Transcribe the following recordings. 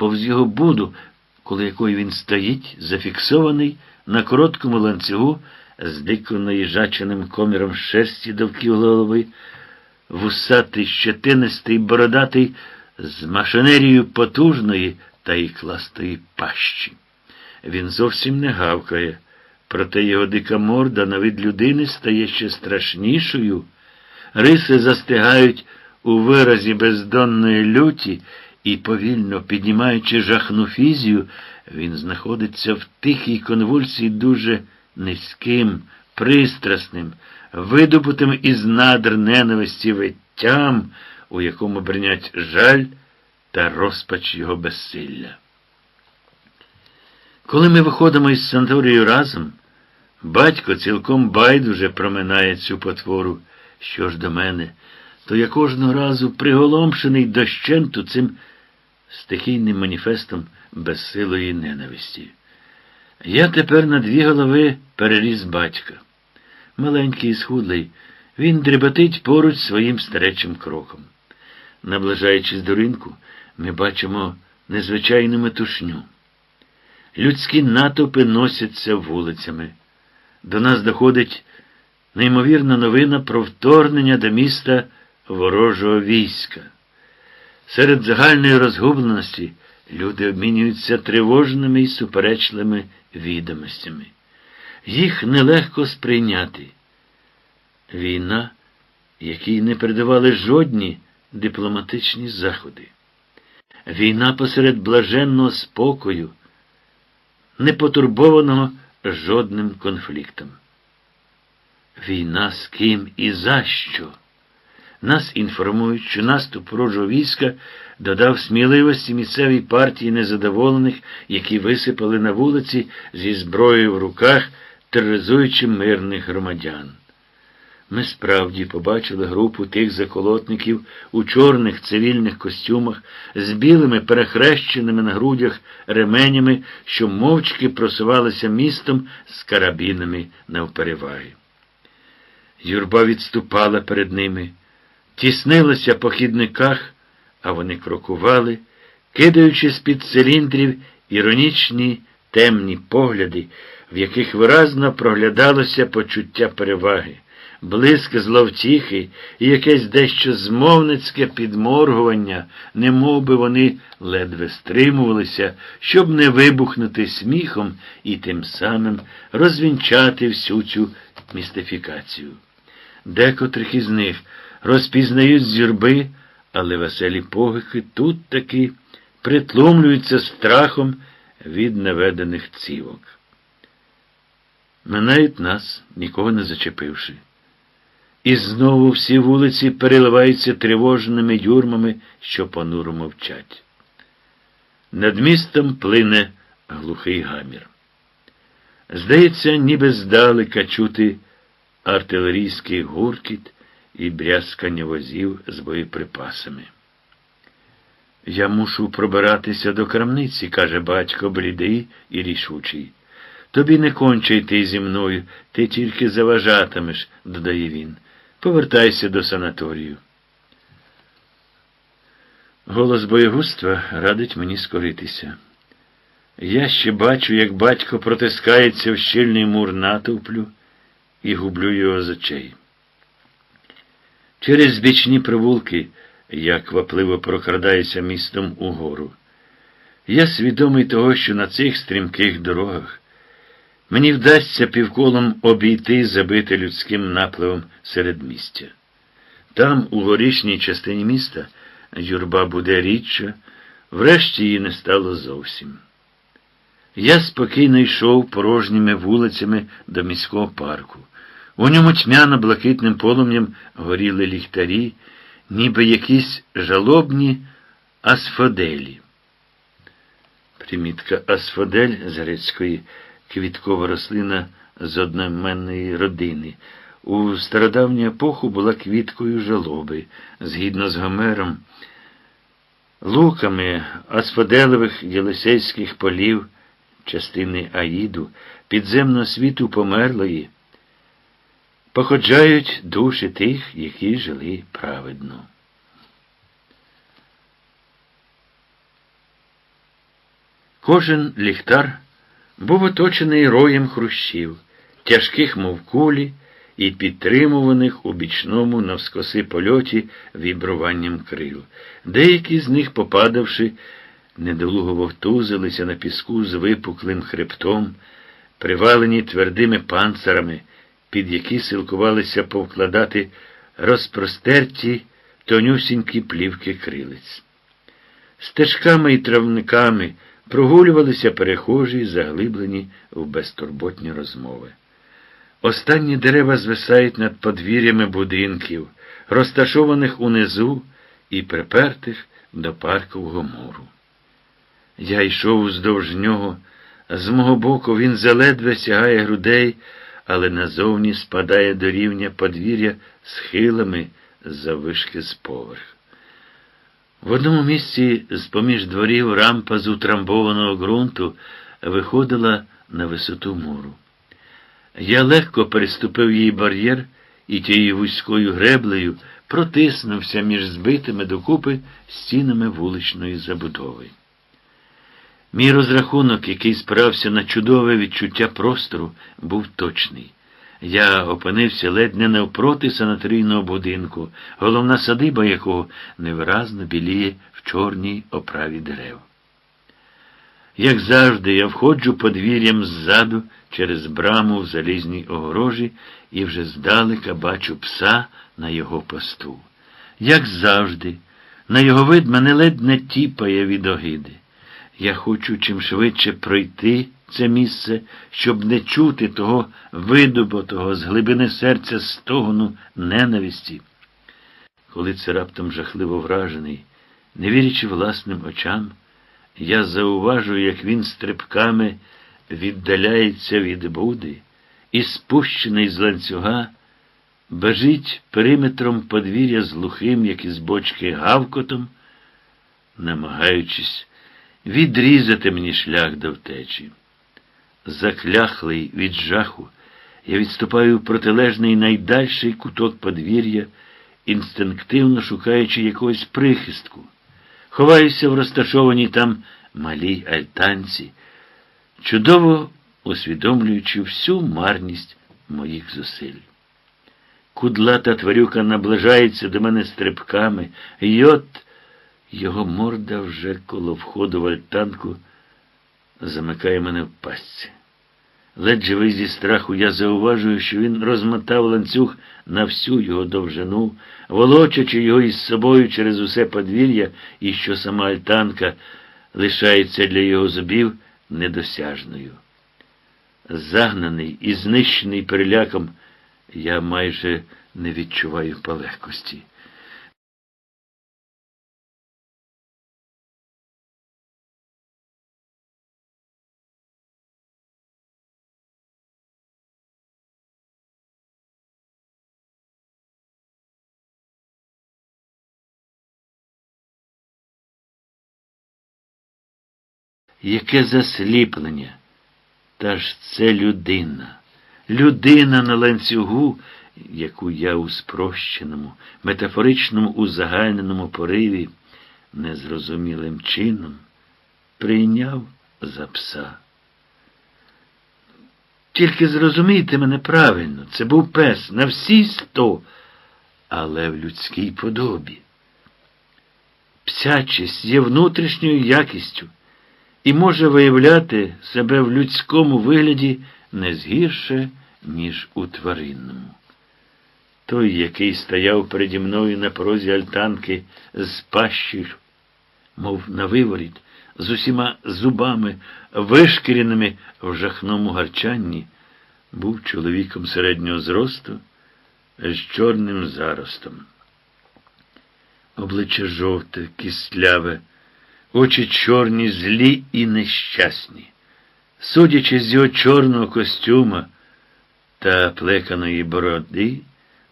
повз його буду, коло якої він стоїть, зафіксований на короткому ланцюгу, з дико наїжаченим коміром шерсті довкіл голови, вусатий, щетинистий, бородатий, з машинерією потужної та ікластої пащі. Він зовсім не гавкає, проте його дика морда на вид людини стає ще страшнішою. Риси застигають у виразі бездонної люті, і, повільно піднімаючи жахну фізію, він знаходиться в тихій конвульсії дуже низьким, пристрасним, видобутим із надр ненависті виттям, у якому бринять жаль та розпач його безсилля. Коли ми виходимо із санаторію разом, батько цілком байдуже проминає цю потвору, що ж до мене, то я кожного разу приголомшений дощенту цим стихійним маніфестом безсилої ненависті. Я тепер на дві голови переріс батька. Маленький і схудлий, він дріботить поруч своїм старечим кроком. Наближаючись до ринку, ми бачимо незвичайну метушню. Людські натовпи носяться вулицями. До нас доходить неймовірна новина про вторгнення до міста ворожого війська. Серед загальної розгубленості люди обмінюються тривожними і суперечливими відомостями. Їх нелегко сприйняти. Війна, якій не передавали жодні дипломатичні заходи. Війна посеред блаженного спокою, не потурбованого жодним конфліктом. Війна з ким і за що? Нас інформують, що наступ ворожого війська додав сміливості місцевій партії незадоволених, які висипали на вулиці зі зброєю в руках, тероризуючи мирних громадян. Ми справді побачили групу тих заколотників у чорних цивільних костюмах з білими перехрещеними на грудях ременями, що мовчки просувалися містом з карабінами навпереваги. Юрба відступала перед ними, тіснилася по хідниках, а вони крокували, кидаючи з-під циліндрів іронічні темні погляди, в яких виразно проглядалося почуття переваги блиск зловтіхи і якесь дещо змовницьке підморгування, не би вони ледве стримувалися, щоб не вибухнути сміхом і тим самим розвінчати всю цю містифікацію. Декотрих із них розпізнають з юрби, але веселі погики тут таки притлумлюються страхом від наведених цівок. Минають нас, нікого не зачепивши. І знову всі вулиці переливаються тривожними юрмами, що понуро мовчать. Над містом плине глухий гамір. Здається, ніби здалека чути артилерійський гуркіт і брязкання возів з боєприпасами. Я мушу пробиратися до крамниці, каже батько блідий і рішучий. Тобі не конче йти зі мною, ти тільки заважатимеш, додає він. Повертайся до санаторію. Голос боєгузтва радить мені скоритися. Я ще бачу, як батько протискається в щільний мур натовплю і гублю його з очей. Через бічні провулки я квапливо прокрадаюся містом угору. Я свідомий того, що на цих стрімких дорогах Мені вдасться півколом обійти забите людським напливом середмістя. Там, у горішній частині міста, юрба буде рідша, врешті її не стало зовсім. Я спокійно йшов порожніми вулицями до міського парку. У ньому тьмяно блакитним полум'ям горіли ліхтарі, ніби якісь жалобні асфоделі. Примітка асфодель з грецької – квіткова рослина з одноменної родини. У стародавню епоху була квіткою жалоби, згідно з Гомером, луками асфоделевих єлисейських полів, частини Аїду, підземного світу померлої, походжають душі тих, які жили праведно. Кожен ліхтар був оточений роєм хрущів, тяжких, мов кулі, і підтримуваних у бічному навскоси польоті вібруванням крил. Деякі з них, попадавши, недолуго вовтузилися на піску з випуклим хребтом, привалені твердими панцирами, під які силкувалися повкладати розпростерті тонюсінькі плівки крилиць. Стежками і травниками прогулювалися перехожі, заглиблені в безтурботні розмови. Останні дерева звисають над подвір'ями будинків, розташованих унизу і припертих до паркового муру. Я йшов уздовж нього, з мого боку він заледве сягає грудей, але назовні спадає до рівня подвір'я схилами завишки з поверх. В одному місці з-поміж дворів рампа з утрамбованого ґрунту виходила на висоту муру. Я легко переступив її бар'єр і тією вузькою греблею протиснувся між збитими докупи стінами вуличної забудови. Мій розрахунок, який спирався на чудове відчуття простору, був точний. Я опинився ледь не навпроти санаторійного будинку, головна садиба якого невиразно біліє в чорній оправі дерев. Як завжди, я входжу подвір'ям ззаду через браму в залізній огорожі і вже здалека бачу пса на його посту. Як завжди, на його вид мене ледь не тіпає від огиди. Я хочу чим швидше пройти це місце, щоб не чути того видобутого з глибини серця стогону ненависті. Коли це раптом жахливо вражений, не вірячи власним очам, я зауважую, як він стрибками віддаляється від буди і, спущений з ланцюга, бежить периметром подвір'я з глухим, як із бочки, гавкотом, намагаючись відрізати мені шлях до втечі. Закляхлий від жаху, я відступаю в протилежний найдальший куток подвір'я, інстинктивно шукаючи якогось прихистку. Ховаюся в розташованій там малій альтанці, чудово усвідомлюючи всю марність моїх зусиль. Кудлата тварюка наближається до мене стрибками, і от його морда вже коло входу в альтанку замикає мене в пастці. Ледь живий зі страху, я зауважую, що він розмотав ланцюг на всю його довжину, волочачи його із собою через усе подвір'я, і що сама альтанка лишається для його зубів недосяжною. Загнаний і знищений переляком, я майже не відчуваю полегкості. Яке засліплення? Та ж це людина. Людина на ланцюгу, яку я у спрощеному, метафоричному узагальненому пориві незрозумілим чином прийняв за пса. Тільки зрозумійте мене правильно, це був пес на всі сто, але в людській подобі. Псячість є внутрішньою якістю і може виявляти себе в людському вигляді не згірше, ніж у тваринному. Той, який стояв переді мною на порозі альтанки з пащі, мов на виворіт, з усіма зубами, вишкіреними в жахному гарчанні, був чоловіком середнього зросту з чорним заростом. Обличчя жовте, кисляве, очі чорні, злі і нещасні. Судячи з його чорного костюма та плеканої бороди,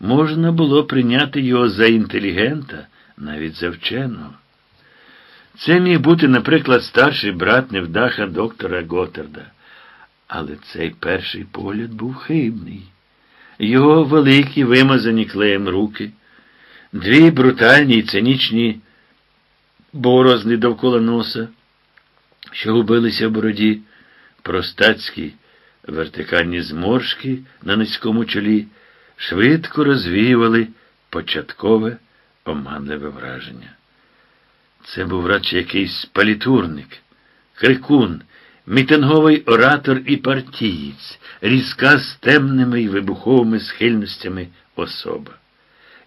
можна було прийняти його за інтелігента, навіть за вченого. Це міг бути, наприклад, старший брат невдаха доктора Готарда. Але цей перший погляд був хибний. Його великі вимазані клеєм руки, дві брутальні й цинічні борозни довкола носа, що губилися в бороді, простацькі вертикальні зморшки на низькому чолі, швидко розвіювали початкове оманливе враження. Це був радше якийсь палітурник, крикун, мітинговий оратор і партієць, різка з темними й вибуховими схильностями особа.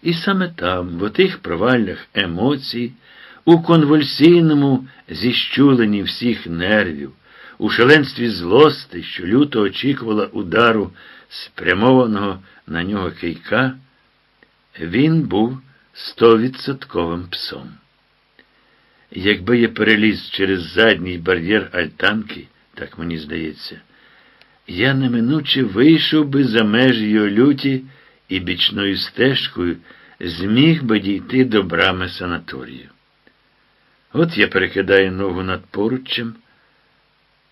І саме там, в отих проваллях емоцій, у конвульсійному зіщуленні всіх нервів, у шаленстві злости, що люто очікувала удару спрямованого на нього кийка, він був стовідсотковим псом. Якби я переліз через задній бар'єр альтанки, так мені здається, я неминуче вийшов би за межі його люті і бічною стежкою зміг би дійти до брами санаторію. От я перекидаю ногу над поруччем,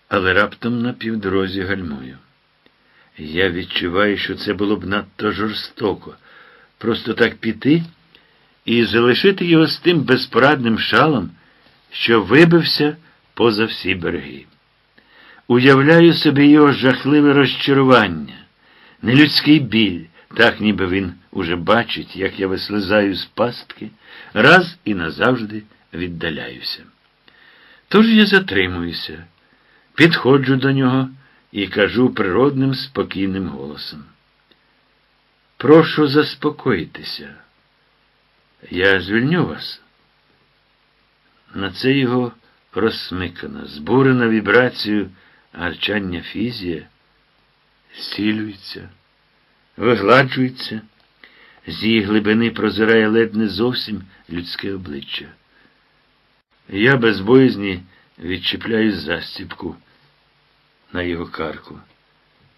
але раптом на півдорозі гальмую. Я відчуваю, що це було б надто жорстоко, просто так піти і залишити його з тим безпорадним шалом, що вибився поза всі береги. Уявляю собі його жахливе розчарування, нелюдський біль, так ніби він уже бачить, як я вислизаю з пастки, раз і назавжди віддаляюся. Тож я затримуюся, підходжу до нього і кажу природним спокійним голосом. Прошу заспокоїтися. Я звільню вас. На це його розсмикана, збурена вібрацією гарчання фізія, зцілюється, вигладжується, з її глибини прозирає ледь не зовсім людське обличчя. Я без боязні відчіпляю застіпку на його карку.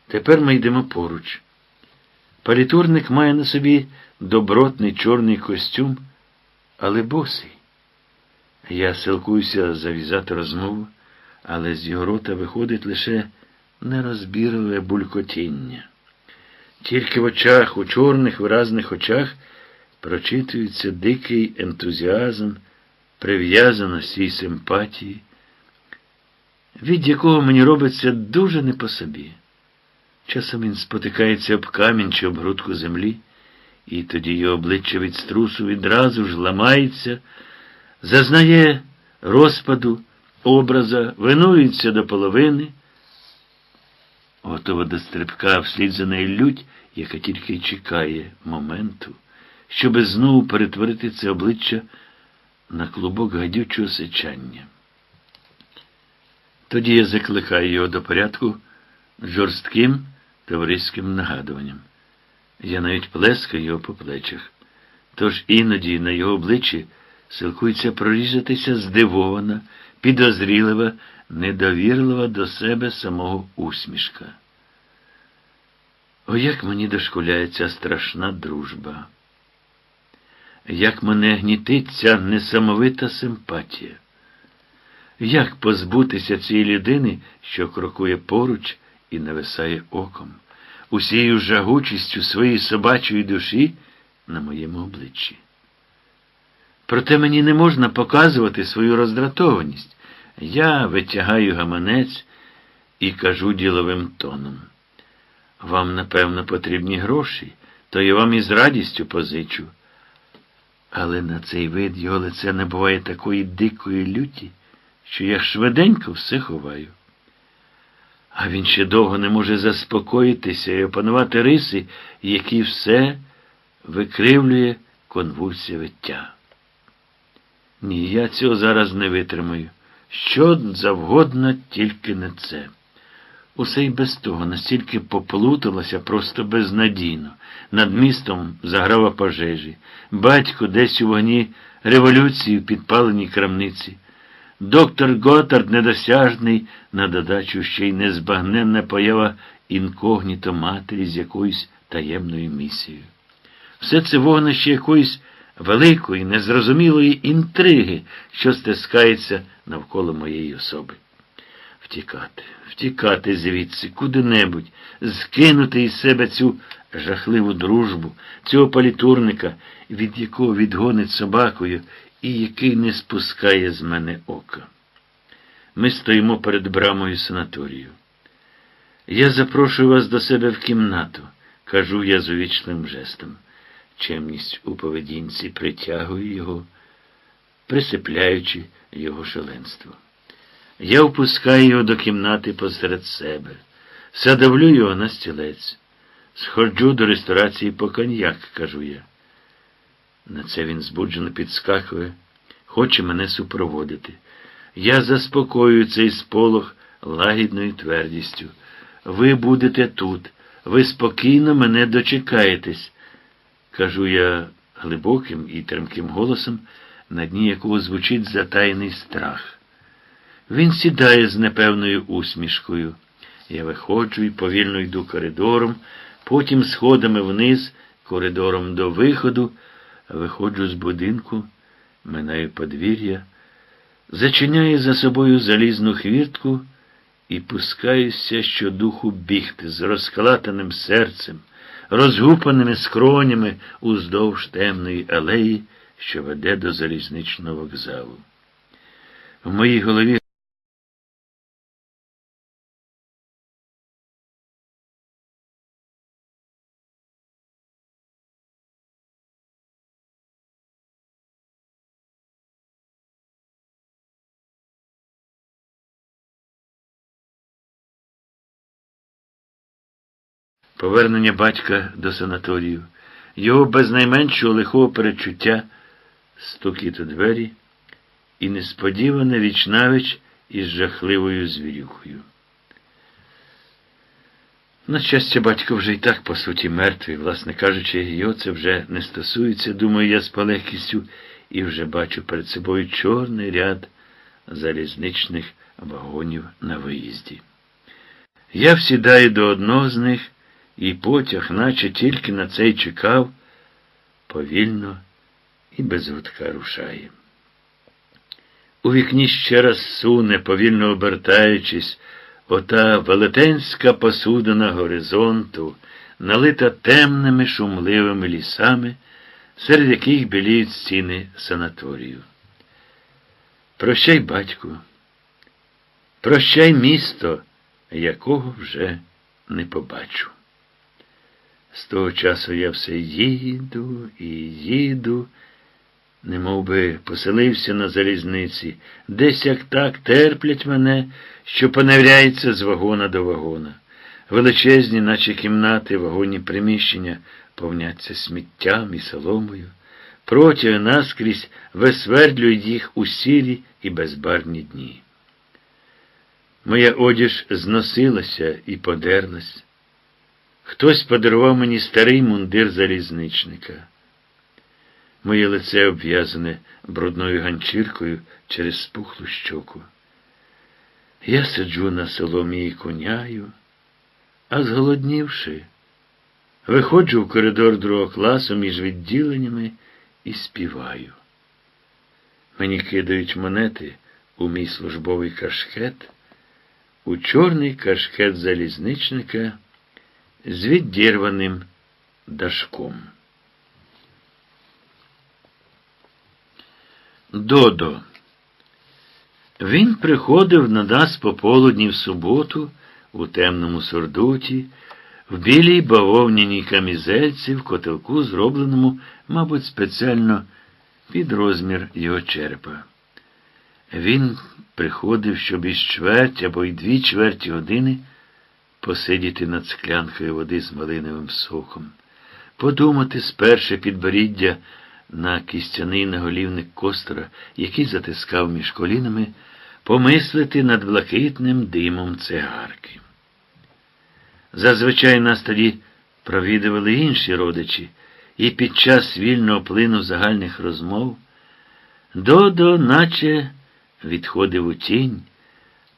Тепер ми йдемо поруч. Палітурник має на собі добротний чорний костюм, але босий. Я силкуюся зав'язати розмову, але з його рота виходить лише нерозбірливе булькотіння. Тільки в очах, у чорних виразних очах прочитується дикий ентузіазм, прив'язаності й симпатії, від якого мені робиться дуже не по собі. Часом він спотикається об камінь чи об грудку землі, і тоді його обличчя від струсу відразу ж ламається, зазнає розпаду, образа, винується до половини, готова до стрибка вслід за нею лють, яка тільки чекає моменту, щоби знову перетворити це обличчя на клубок гадючого сичання. Тоді я закликаю його до порядку жорстким товариським нагадуванням. Я навіть плескаю його по плечах. Тож іноді на його обличчі силкується прорізатися здивована, підозрілива, недовірлива до себе самого усмішка. О, як мені дошкуляє ця страшна дружба, як мене гнітить ця несамовита симпатія. Як позбутися цієї людини, що крокує поруч і нависає оком, усією жагучістю своєї собачої душі на моєму обличчі? Проте мені не можна показувати свою роздратованість. Я витягаю гаманець і кажу діловим тоном. Вам, напевно, потрібні гроші, то я вам із радістю позичу. Але на цей вид його лице не буває такої дикої люті що я швиденько все ховаю. А він ще довго не може заспокоїтися і опанувати риси, які все викривлює конвульсія виття. Ні, я цього зараз не витримаю. Що завгодно, тільки не це. Усе й без того настільки поплуталося просто безнадійно. Над містом заграва пожежі. Батько десь у вогні революції в підпаленій крамниці. Доктор Готард недосяжний, на додачу ще й незбагненна поява інкогніто матері з якоюсь таємною місією. Все це вогнище якоїсь великої, незрозумілої інтриги, що стискається навколо моєї особи. Втікати, втікати звідси, куди-небудь, скинути із себе цю жахливу дружбу, цього палітурника, від якого відгонить собакою і який не спускає з мене ока. Ми стоїмо перед брамою санаторію. Я запрошую вас до себе в кімнату, кажу я з увічним жестом. Чемність у поведінці притягує його, присипляючи його шаленство. Я впускаю його до кімнати посеред себе, садовлю його на стілець. Сходжу до ресторації по коньяк, кажу я. На це він збуджено підскакує, хоче мене супроводити. Я заспокоюю цей сполох лагідною твердістю. Ви будете тут, ви спокійно мене дочекаєтесь, кажу я глибоким і тремким голосом, на дні якого звучить затайний страх. Він сідає з непевною усмішкою. Я виходжу і повільно йду коридором, потім сходами вниз, коридором до виходу, виходжу з будинку, минаю подвір'я, зачиняю за собою залізну хвіртку і пускаюся щодуху бігти з розкалатаним серцем, розгупаними скронями уздовж темної алеї, що веде до залізничного вокзалу. В моїй голові Повернення батька до санаторію, його без найменшого лихого перечуття, стукіт у двері і несподіване вічнавіч із жахливою звірюхою. На щастя, батько вже й так, по суті, мертвий, власне кажучи, його це вже не стосується, думаю, я з полегкістю і вже бачу перед собою чорний ряд залізничних вагонів на виїзді. Я всідаю до одного з них і потяг, наче тільки на це й чекав, повільно і без гудка рушає. У вікні ще раз суне, повільно обертаючись, ота велетенська посудина горизонту, налита темними шумливими лісами, серед яких біліють стіни санаторію. Прощай, батьку, прощай місто, якого вже не побачу. З того часу я все їду і їду, немов би поселився на залізниці, десь як так терплять мене, що поневряється з вагона до вагона. Величезні, наче кімнати, вагонні приміщення повняться сміттям і соломою. Протяги наскрізь висвердлюють їх у сірі і безбарні дні. Моя одіж зносилася і подерлась. Хтось подарував мені старий мундир залізничника. Моє лице обв'язане брудною ганчіркою через спухлу щоку. Я сиджу на соломі і коняю, а зголоднівши, виходжу в коридор другого класу між відділеннями і співаю. Мені кидають монети у мій службовий кашкет, у чорний кашкет залізничника з віддірваним дашком. Додо. Він приходив на нас пополудні в суботу, у темному сурдуті, в білій бавовняній камізельці, в котелку, зробленому, мабуть, спеціально під розмір його черепа. Він приходив, щоб із чверть або й дві чверті години посидіти над склянкою води з малиновим соком, подумати сперше підборіддя на кістяний наголівник костра, який затискав між колінами, помислити над блакитним димом цигарки. Зазвичай нас тоді провідували інші родичі, і під час вільного плину загальних розмов Додо, наче відходив у тінь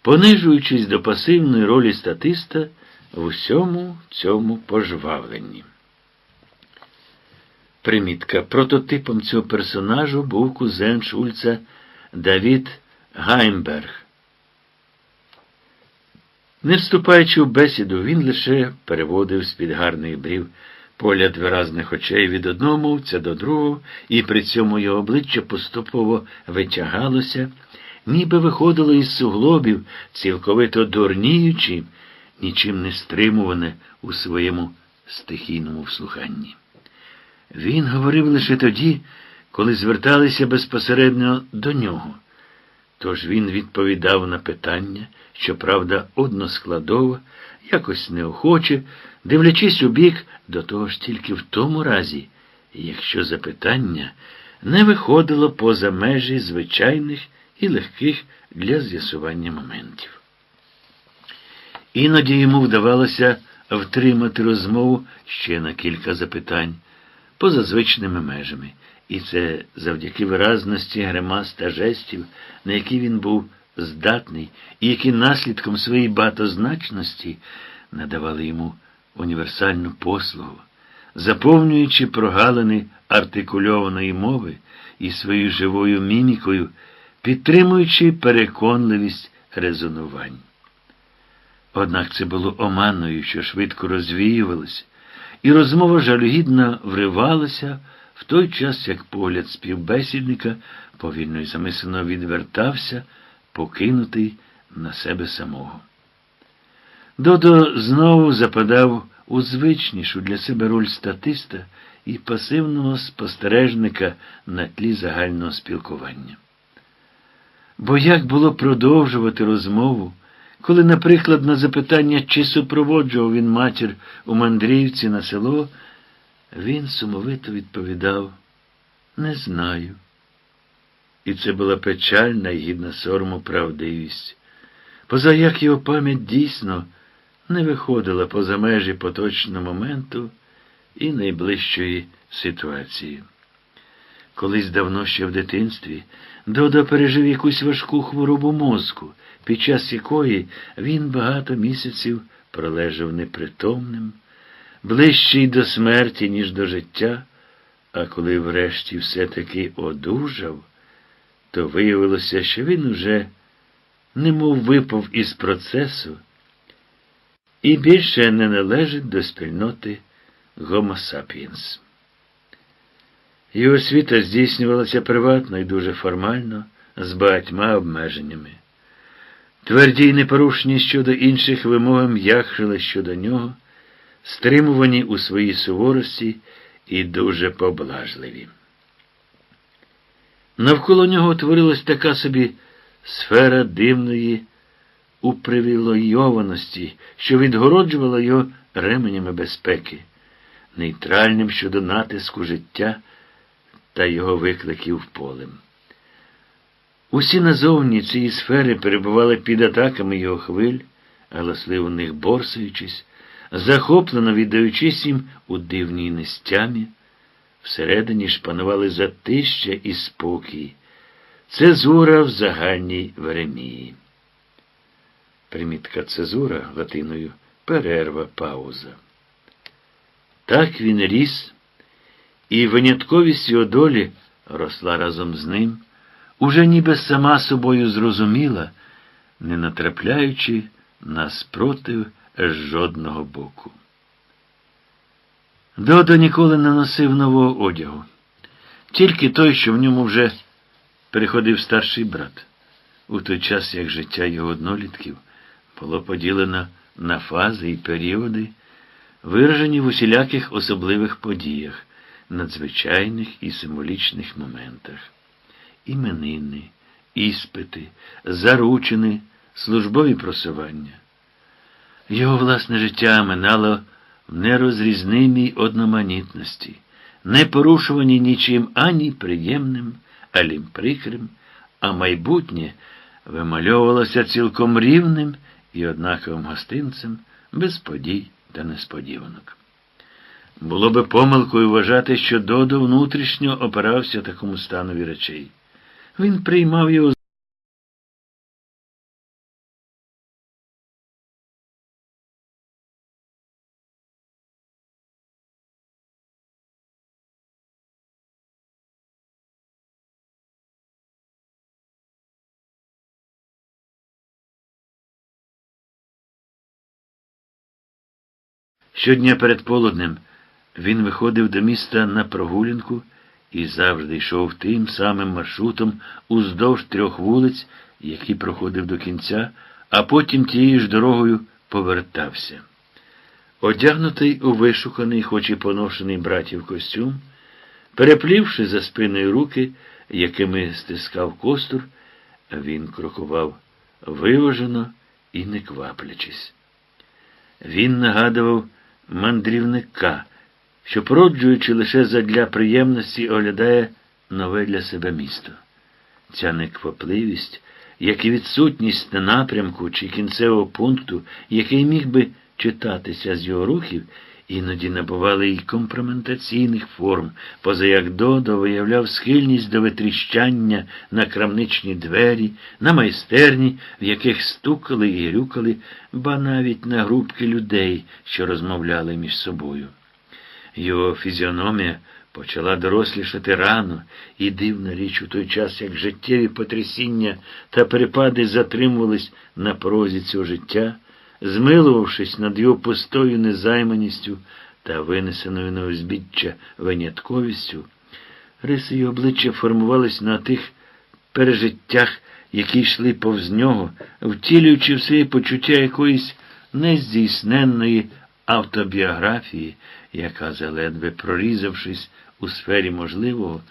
понижуючись до пасивної ролі статиста в усьому цьому пожвавленні. Примітка. Прототипом цього персонажу був кузен Шульца Давід Гаймберг. Не вступаючи в бесіду, він лише переводив з-під гарних брів погляд виразних очей від одного мовця до другого, і при цьому його обличчя поступово витягалося ніби виходило із суглобів, цілковито дурніючи, нічим не стримуване у своєму стихійному вслуханні. Він говорив лише тоді, коли зверталися безпосередньо до нього. Тож він відповідав на питання, щоправда, односкладово, якось неохоче, дивлячись у бік, до того ж тільки в тому разі, якщо запитання не виходило поза межі звичайних і легких для з'ясування моментів. Іноді йому вдавалося втримати розмову ще на кілька запитань поза звичними межами, і це завдяки виразності гримас та жестів, на які він був здатний, і які наслідком своєї багатозначності надавали йому універсальну послугу, заповнюючи прогалини артикульованої мови і своєю живою мімікою, підтримуючи переконливість резонувань. Однак це було оманною, що швидко розвіювалося, і розмова жалюгідно вривалася в той час, як погляд співбесідника повільно і замислено відвертався, покинутий на себе самого. Додо знову западав у звичнішу для себе роль статиста і пасивного спостережника на тлі загального спілкування. Бо як було продовжувати розмову, коли, наприклад, на запитання, чи супроводжував він матір у мандрівці на село, він сумовито відповідав Не знаю. І це була печальна і гідна сорому правдивість. Поза як його пам'ять дійсно не виходила поза межі поточного моменту і найближчої ситуації. Колись давно ще в дитинстві Додо пережив якусь важку хворобу мозку, під час якої він багато місяців пролежав непритомним, ближчий до смерті, ніж до життя, а коли врешті все-таки одужав, то виявилося, що він уже немов випав із процесу і більше не належить до спільноти sapiens. Його освіта здійснювалася приватно і дуже формально, з багатьма обмеженнями. Тверді й непорушні щодо інших вимоги м'якшили щодо нього, стримувані у своїй суворості і дуже поблажливі. Навколо нього утворилась така собі сфера дивної упривілойованості, що відгороджувала його ременями безпеки, нейтральним щодо натиску життя та його викликів полем. Усі назовні цієї сфери перебували під атаками його хвиль, галасливо них борсуючись, захоплено віддаючись їм у дивній нестямі, всередині ж панували затища і спокій. Цезура в загальній Веремії. Примітка цезура латиною перерва пауза. Так він ріс, і винятковість його долі росла разом з ним, уже ніби сама собою зрозуміла, не натрапляючи на спротив жодного боку. Додо ніколи не носив нового одягу, тільки той, що в ньому вже переходив старший брат, у той час, як життя його однолітків було поділено на фази і періоди, виражені в усіляких особливих подіях, надзвичайних і символічних моментах. Іменини, іспити, заручини, службові просування. Його власне життя минало в нерозрізнимій одноманітності, не порушувані нічим ані приємним, ані прикрим, а майбутнє вимальовувалося цілком рівним і однаковим гостинцем, без подій та несподіванок. Було би помилкою вважати, що Додо внутрішньо опирався такому станові речей. Він приймав його Щодня перед полуднем він виходив до міста на прогулянку і завжди йшов тим самим маршрутом уздовж трьох вулиць, який проходив до кінця, а потім тією ж дорогою повертався. Одягнутий у вишуканий, хоч і поношений братів костюм, переплівши за спиною руки, якими стискав костур, він крокував виважено і не кваплячись. Він нагадував мандрівника, що, породжуючи лише задля приємності, оглядає нове для себе місто. Ця неквапливість, як і відсутність на напрямку чи кінцевого пункту, який міг би читатися з його рухів, іноді набували й компроментаційних форм, поза як Додо виявляв схильність до витріщання на крамничні двері, на майстерні, в яких стукали і грюкали, ба навіть на групки людей, що розмовляли між собою. Його фізіономія почала дорослішати рано, і дивна річ у той час, як життєві потрясіння та перепади затримувались на порозі цього життя, змилувавшись над його пустою незайманістю та винесеною на узбіччя винятковістю, риси його обличчя формувались на тих пережиттях, які йшли повз нього, втілюючи в своє почуття якоїсь нездійсненної автобіографії, яка, заледве прорізавшись у сфері можливого,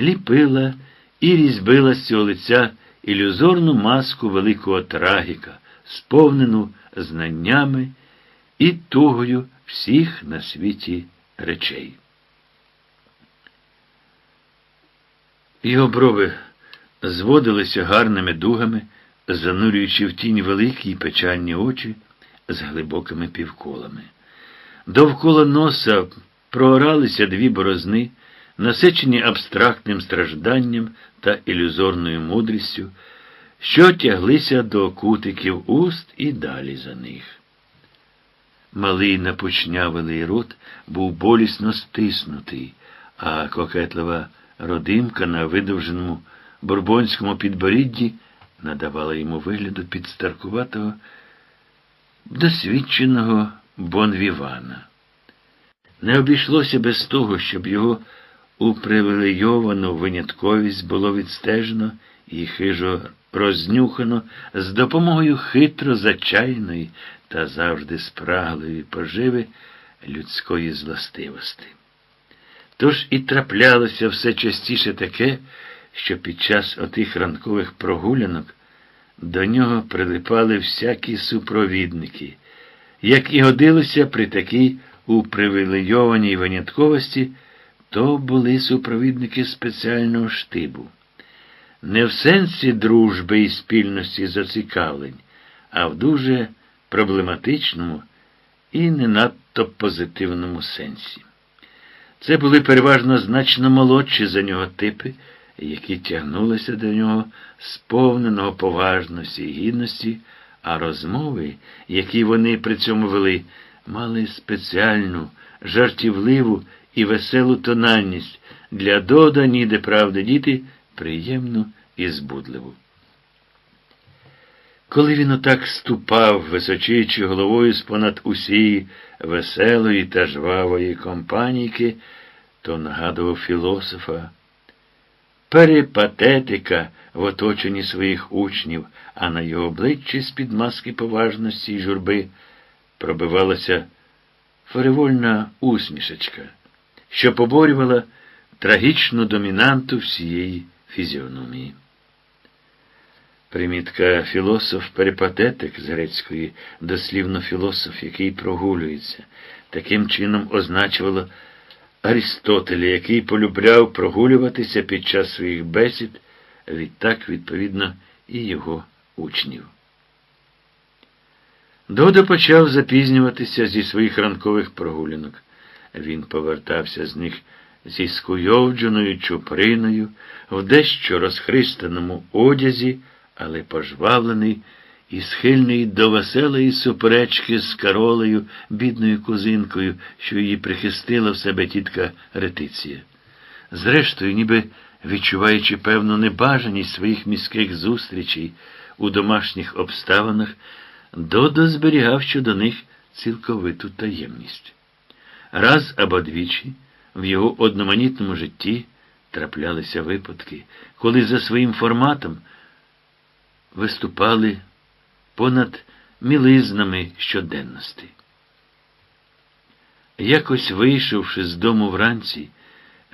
ліпила і різьбила з цього лиця ілюзорну маску великого трагіка, сповнену знаннями і тугою всіх на світі речей. Його брови зводилися гарними дугами, занурюючи в тінь великі печальні очі з глибокими півколами. Довкола носа прооралися дві борозни, насичені абстрактним стражданням та ілюзорною мудрістю, що тяглися до кутиків уст і далі за них. Малий напочнявилий рот був болісно стиснутий, а кокетлива родимка на видовженому бурбонському підборідді надавала йому вигляду підстаркуватого, досвідченого бонвівана. Не обійшлося без того, щоб його упривілейовану винятковість було відстежено і хижо рознюхано з допомогою хитро зачайної та завжди спрагливої поживи людської зластивості. Тож і траплялося все частіше таке, що під час отих ранкових прогулянок до нього прилипали всякі супровідники, як і годилося при такій упривілейованій винятковості, то були супровідники спеціального штибу. Не в сенсі дружби і спільності зацікавлень, а в дуже проблематичному і не надто позитивному сенсі. Це були переважно значно молодші за нього типи, які тягнулися до нього сповненого поважності і гідності, а розмови, які вони при цьому вели, мали спеціальну, жартівливу і веселу тональність для дода, ніде правди діти, приємну і збудливу. Коли він отак ступав, височуючи головою з понад усієї веселої та жвавої компанійки, то нагадував філософа, перепатетика в оточенні своїх учнів, а на його обличчі з-під маски поважності й журби пробивалася фривольна усмішечка, що поборювала трагічну домінанту всієї фізіономії. Примітка філософ перипатетик з грецької, дослівно філософ, який прогулюється, таким чином означувало Арістотеля, який полюбляв прогулюватися під час своїх бесід, відтак, відповідно, і його учнів. Додо почав запізнюватися зі своїх ранкових прогулянок. Він повертався з них зі скуйовдженою чуприною, в дещо розхристаному одязі, але пожвавлений і схильний до веселої суперечки з Каролею, бідною кузинкою, що її прихистила в себе тітка Ретиція. Зрештою, ніби відчуваючи певну небажаність своїх міських зустрічей у домашніх обставинах, Додо зберігав щодо них цілковиту таємність. Раз або двічі в його одноманітному житті траплялися випадки, коли за своїм форматом виступали понад мілизнами щоденності. Якось вийшовши з дому вранці,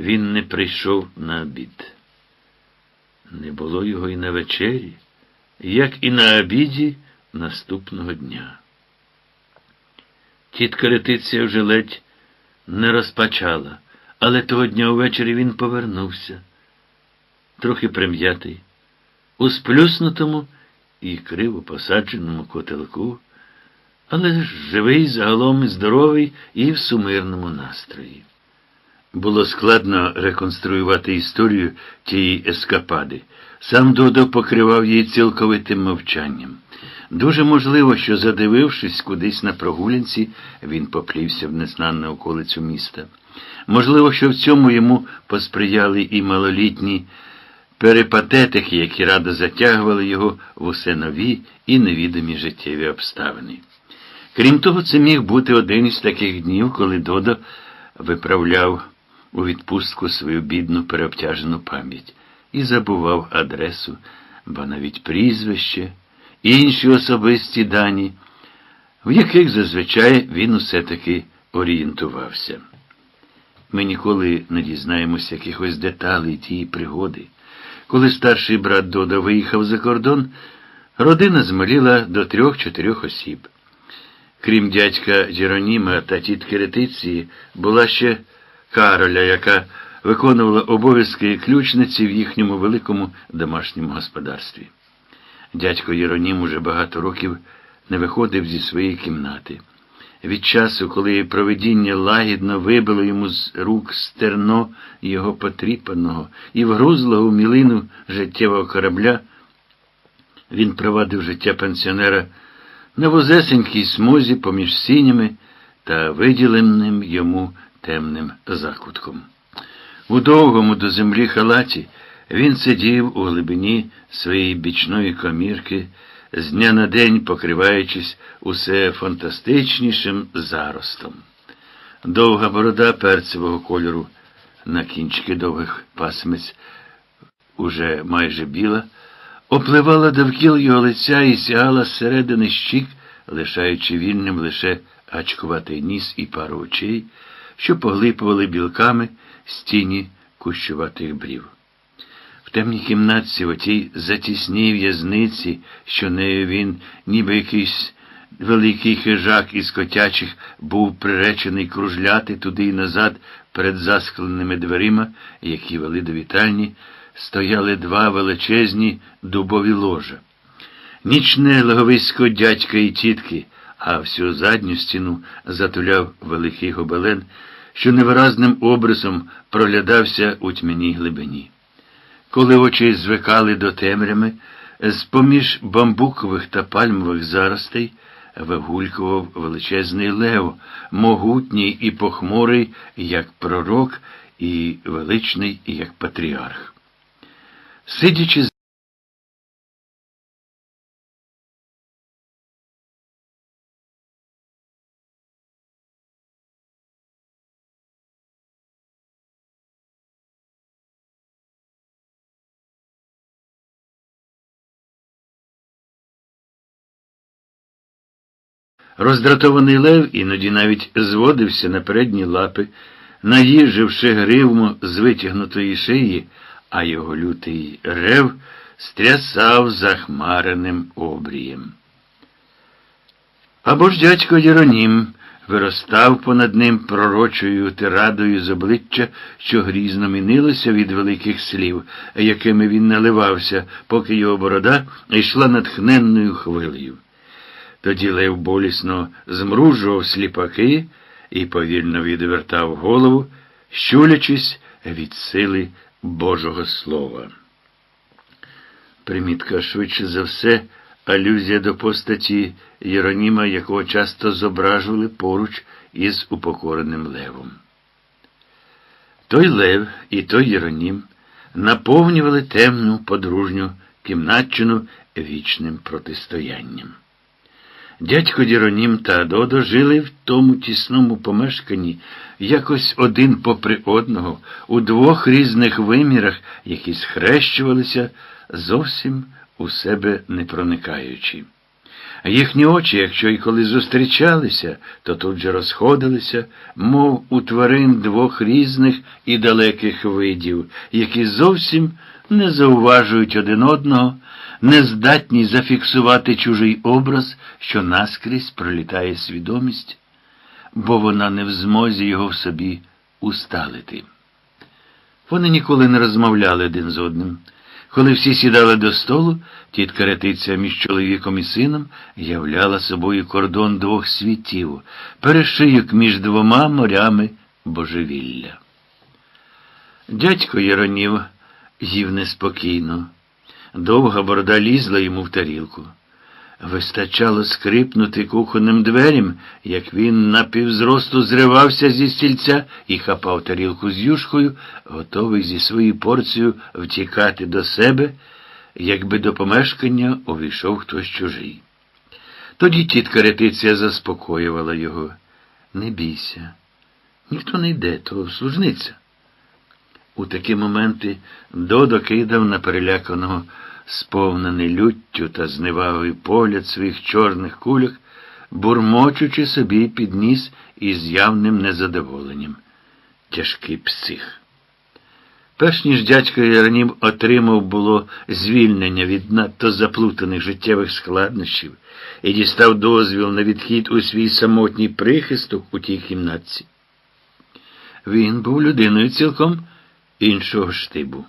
він не прийшов на обід. Не було його і на вечері, як і на обіді наступного дня. Тітка Летиція вже ледь не розпачала, але того дня увечері він повернувся, трохи прим'ятий, у сплюснутому і криво посадженому котелку, але живий, загалом і здоровий і в сумирному настрої. Було складно реконструювати історію тієї ескапади. Сам Додо покривав її цілковитим мовчанням. Дуже можливо, що, задивившись кудись на прогулянці, він поплівся в незнанну околицю міста. Можливо, що в цьому йому посприяли і малолітні перипатетики, які радо затягували його в усе нові і невідомі життєві обставини. Крім того, це міг бути один із таких днів, коли Додо виправляв у відпустку свою бідну переобтяжену пам'ять і забував адресу, бо навіть прізвище, інші особисті дані, в яких зазвичай він усе таки орієнтувався. Ми ніколи не дізнаємося якихось деталей тієї пригоди. Коли старший брат Дода виїхав за кордон, родина змаліла до трьох-чотирьох осіб. Крім дядька Єроніма та тітки Ретиції, була ще Кароля, яка виконувала обов'язки ключниці в їхньому великому домашньому господарстві. Дядько Єронім уже багато років не виходив зі своєї кімнати. Від часу, коли провидіння лагідно вибило йому з рук стерно його потріпаного і вгрузлого в мілину життєвого корабля, він провадив життя пенсіонера на возесенькій смузі поміж сінями та виділеним йому темним закутком. У довгому до землі халаті він сидів у глибині своєї бічної комірки, з дня на день покриваючись усе фантастичнішим заростом. Довга борода перцевого кольору на кінчики довгих пасмиць, уже майже біла, опливала довкіл його лиця і сягала зсередини щік, лишаючи вільним лише гачкуватий ніс і пару очей, що поглипували білками стіні кущуватих брів. Темній кімнатці, в отій затісній в'язниці, що нею він, ніби якийсь великий хижак із котячих, був приречений кружляти туди й назад перед заскленими дверима, які вели до вітальні, стояли два величезні дубові ложа. Нічне леговисько дядька і тітки, а всю задню стіну затуляв великий гобелен, що невиразним обрисом проглядався у тьмяній глибині. Коли очі звикали до темрями, з-поміж бамбукових та пальмових заростей вигулькував величезний лев, могутній і похмурий, як пророк, і величний, як патріарх. Сидячи Роздратований лев іноді навіть зводився на передні лапи, наїживши гривму з витягнутої шиї, а його лютий рев стрясав захмареним обрієм. Або ж дядько Єронім виростав понад ним пророчою тирадою з обличчя, що грізно мінилося від великих слів, якими він наливався, поки його борода йшла натхненною хвилею. Тоді Лев болісно змружував сліпаки і повільно відвертав голову, щулячись від сили Божого Слова. Примітка швидше за все, алюзія до постаті Єроніма, якого часто зображували поруч із упокореним левом. Той Лев і той Єронім наповнювали темну подружню кімнатчину вічним протистоянням. Дядько Діронім та Додо жили в тому тісному помешканні якось один попри одного, у двох різних вимірах, які схрещувалися зовсім у себе не проникаючи. Їхні очі, якщо й коли зустрічалися, то тут же розходилися, мов у тварин двох різних і далеких видів, які зовсім не зауважують один одного, не здатні зафіксувати чужий образ, що наскрізь пролітає свідомість, бо вона не в змозі його в собі усталити. Вони ніколи не розмовляли один з одним. Коли всі сідали до столу, тітка ретиця між чоловіком і сином являла собою кордон двох світів, перешийок між двома морями божевілля. Дядько Єронів їв неспокійно. Довга борода лізла йому в тарілку. Вистачало скрипнути кухонним дверям, як він на півзросту зривався зі стільця і хапав тарілку з юшкою, готовий зі своєю порцією втікати до себе, якби до помешкання увійшов хтось чужий. Тоді тітка ретиця заспокоювала його. Не бійся, ніхто не йде, то служниця. У такі моменти Додо кидав на переляканого сповнений люттю та зневагою погляд своїх чорних кульок, бурмочучи собі під ніс із явним незадоволенням. Тяжкий псих. Перш ніж дядько Яронім отримав було звільнення від надто заплутаних життєвих складнощів і дістав дозвіл на відхід у свій самотній прихисток у тій кімнатці. Він був людиною цілком іншого штибу.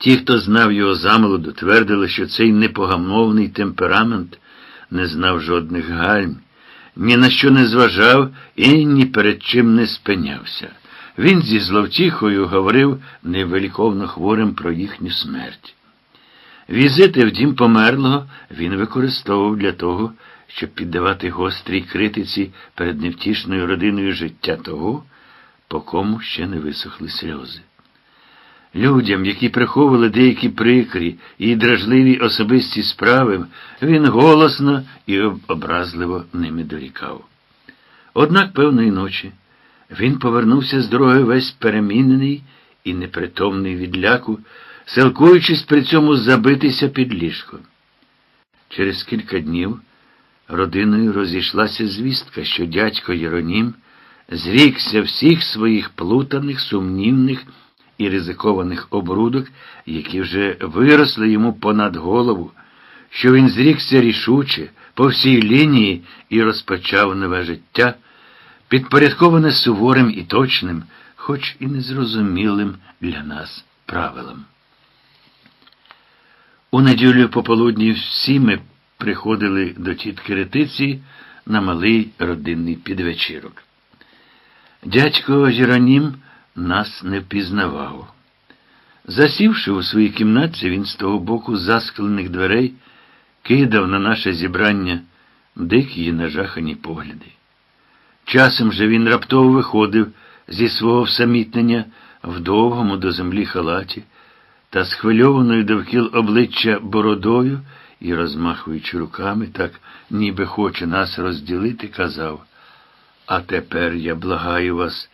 Ті, хто знав його замолоду, твердили, що цей непогамовний темперамент не знав жодних гальм, ні на що не зважав і ні перед чим не спинявся. Він зі зловтіхою говорив невеликовно хворим про їхню смерть. Візити в дім померлого він використовував для того, щоб піддавати гострій критиці перед невтішною родиною життя того, по кому ще не висохли сльози. Людям, які приховували деякі прикрі і дражливі особисті справи, він голосно і образливо ними дорікав. Однак певної ночі він повернувся з дороги весь перемінений і непритомний від ляку, силкуючись при цьому забитися під ліжко. Через кілька днів родиною розійшлася звістка, що дядько Єронім зрікся всіх своїх плутаних, сумнівних і ризикованих обрудок, які вже виросли йому понад голову, що він зрікся рішуче по всій лінії і розпочав нове життя, підпорядковане суворим і точним, хоч і незрозумілим для нас правилам. У неділю пополудні всі ми приходили до тітки ретиці на малий родинний підвечірок. Дядько Геронім нас не впізнавав. Засівши у своїй кімнатці, він з того боку засклених дверей кидав на наше зібрання дикі і нажахані погляди. Часом же він раптово виходив зі свого всамітнення в довгому до землі халаті та схвильованою довкіл обличчя бородою і, розмахуючи руками, так ніби хоче нас розділити, казав А тепер я благаю вас.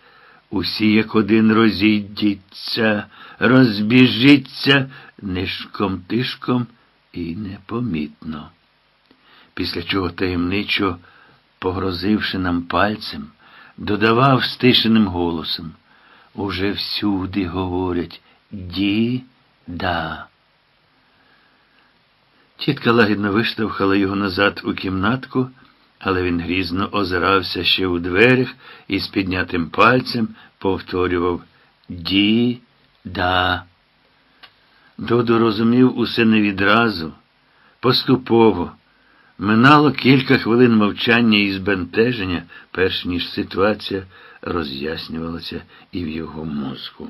Усі, як один розійдіться, розбіжіться нишком тишком і непомітно. Після чого таємничо, погрозивши нам пальцем, додавав стишеним голосом Уже всюди говорять ді да. Тітка лагідно виштовхала його назад у кімнатку. Але він грізно озирався ще у дверях і з піднятим пальцем повторював Ді, да. Додо розумів усе не відразу, поступово. Минало кілька хвилин мовчання і збентеження, перш ніж ситуація роз'яснювалася і в його мозку.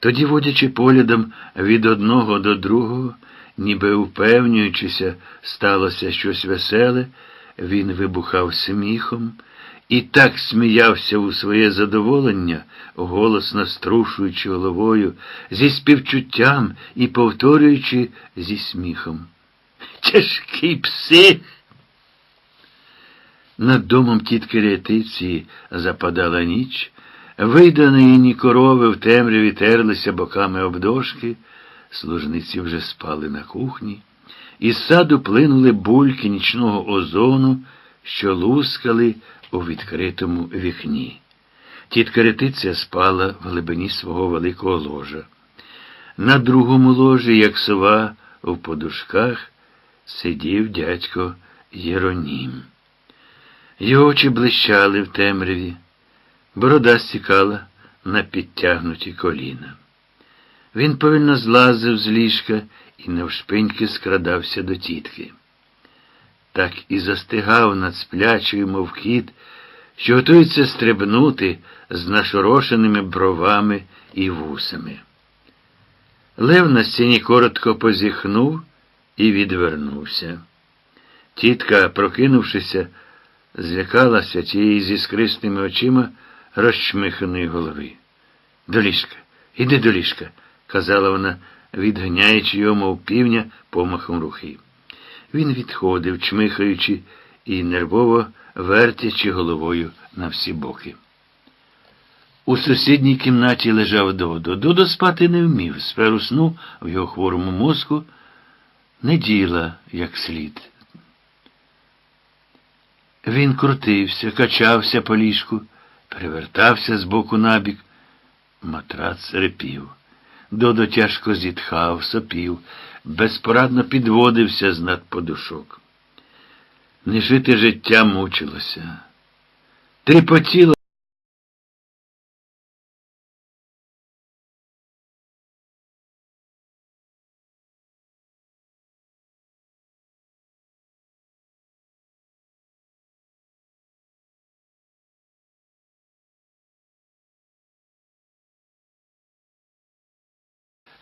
Тоді, водячи поглядом від одного до другого, ніби впевнюючися, сталося щось веселе. Він вибухав сміхом і так сміявся у своє задоволення, голосно струшуючи головою, зі співчуттям і повторюючи зі сміхом. Тяжкий псих! Над домом тітки Рятиці западала ніч, видані корови в темряві терлися боками об дошки, служниці вже спали на кухні. Із саду плинули бульки нічного озону, що лускали у відкритому вікні. Тітка Ретиця спала в глибині свого великого ложа. На другому ложі, як сова, в подушках, сидів дядько Єронім. Його очі блищали в темряві, борода стікала на підтягнуті коліна. Він повільно злазив з ліжка і навшпиньки скрадався до тітки. Так і застигав над сплячою, мов кіт, що готується стрибнути з нашорошеними бровами і вусами. Лев на стіні коротко позіхнув і відвернувся. Тітка, прокинувшися, злякалася тієї зі скрисними очима розчмиханої голови. До ліжка, іди до ліжка, казала вона, відганяючи його, мов півня, помахом рухи. Він відходив, чмихаючи і нервово вертячи головою на всі боки. У сусідній кімнаті лежав Додо. Додо спати не вмів. Сперу сну в його хворому мозку не діла як слід. Він крутився, качався по ліжку, перевертався з боку на бік. Матрац репів. Додо тяжко зітхав, сопів, безпорадно підводився з над подушок. Не жити життя мучилося. Тріпотіло.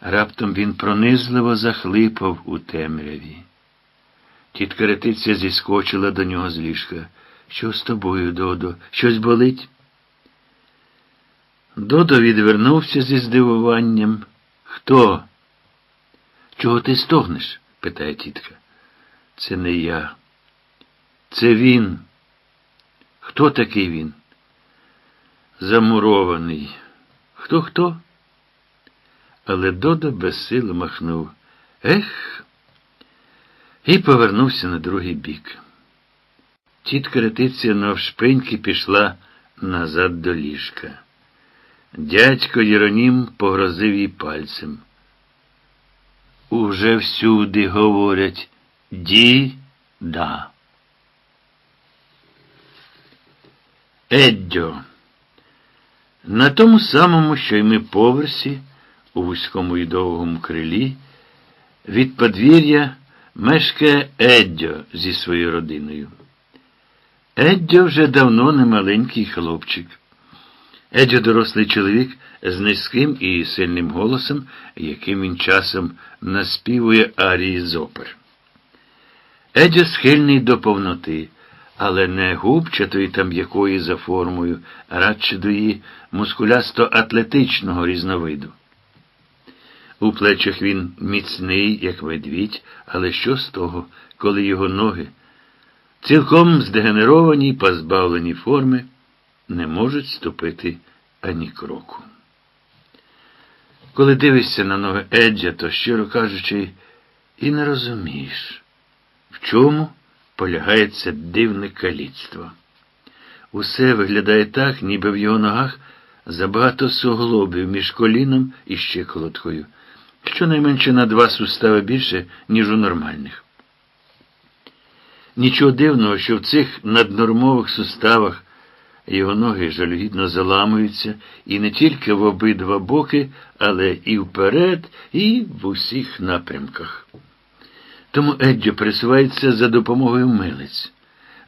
Раптом він пронизливо захлипав у темряві. Тітка ретиця зіскочила до нього з ліжка. Що з тобою, Додо? Щось болить? Додо відвернувся зі здивуванням. Хто? Чого ти стогнеш? питає тітка. Це не я. Це він. Хто такий він? Замурований. Хто хто? Але Додо безсило махнув. Ех. І повернувся на другий бік. Тітка ретиця навшпиньки пішла назад до ліжка. Дядько Єронім погрозив їй пальцем. Уже всюди говорять ді-да. Еддьо. На тому самому, що й ми поверсі, у вузькому і довгому крилі, від подвір'я мешкає Еддьо зі своєю родиною. Еддьо вже давно не маленький хлопчик. Еддьо дорослий чоловік з низьким і сильним голосом, яким він часом наспівує арії з опер. Еддьо схильний до повноти, але не губчатої та м'якої за формою, радше до її мускулясто-атлетичного різновиду. У плечах він міцний, як ведвідь, але що з того, коли його ноги, цілком здегенеровані позбавлені форми, не можуть ступити ані кроку. Коли дивишся на ноги Еджа, то, щиро кажучи, і не розумієш, в чому полягає це дивне каліцтво. Усе виглядає так, ніби в його ногах забагато суглобів між коліном і щиколоткою щонайменше на два сустави більше, ніж у нормальних. Нічого дивного, що в цих наднормових суставах його ноги жалюгідно заламуються і не тільки в обидва боки, але і вперед, і в усіх напрямках. Тому Еддю присувається за допомогою милиць,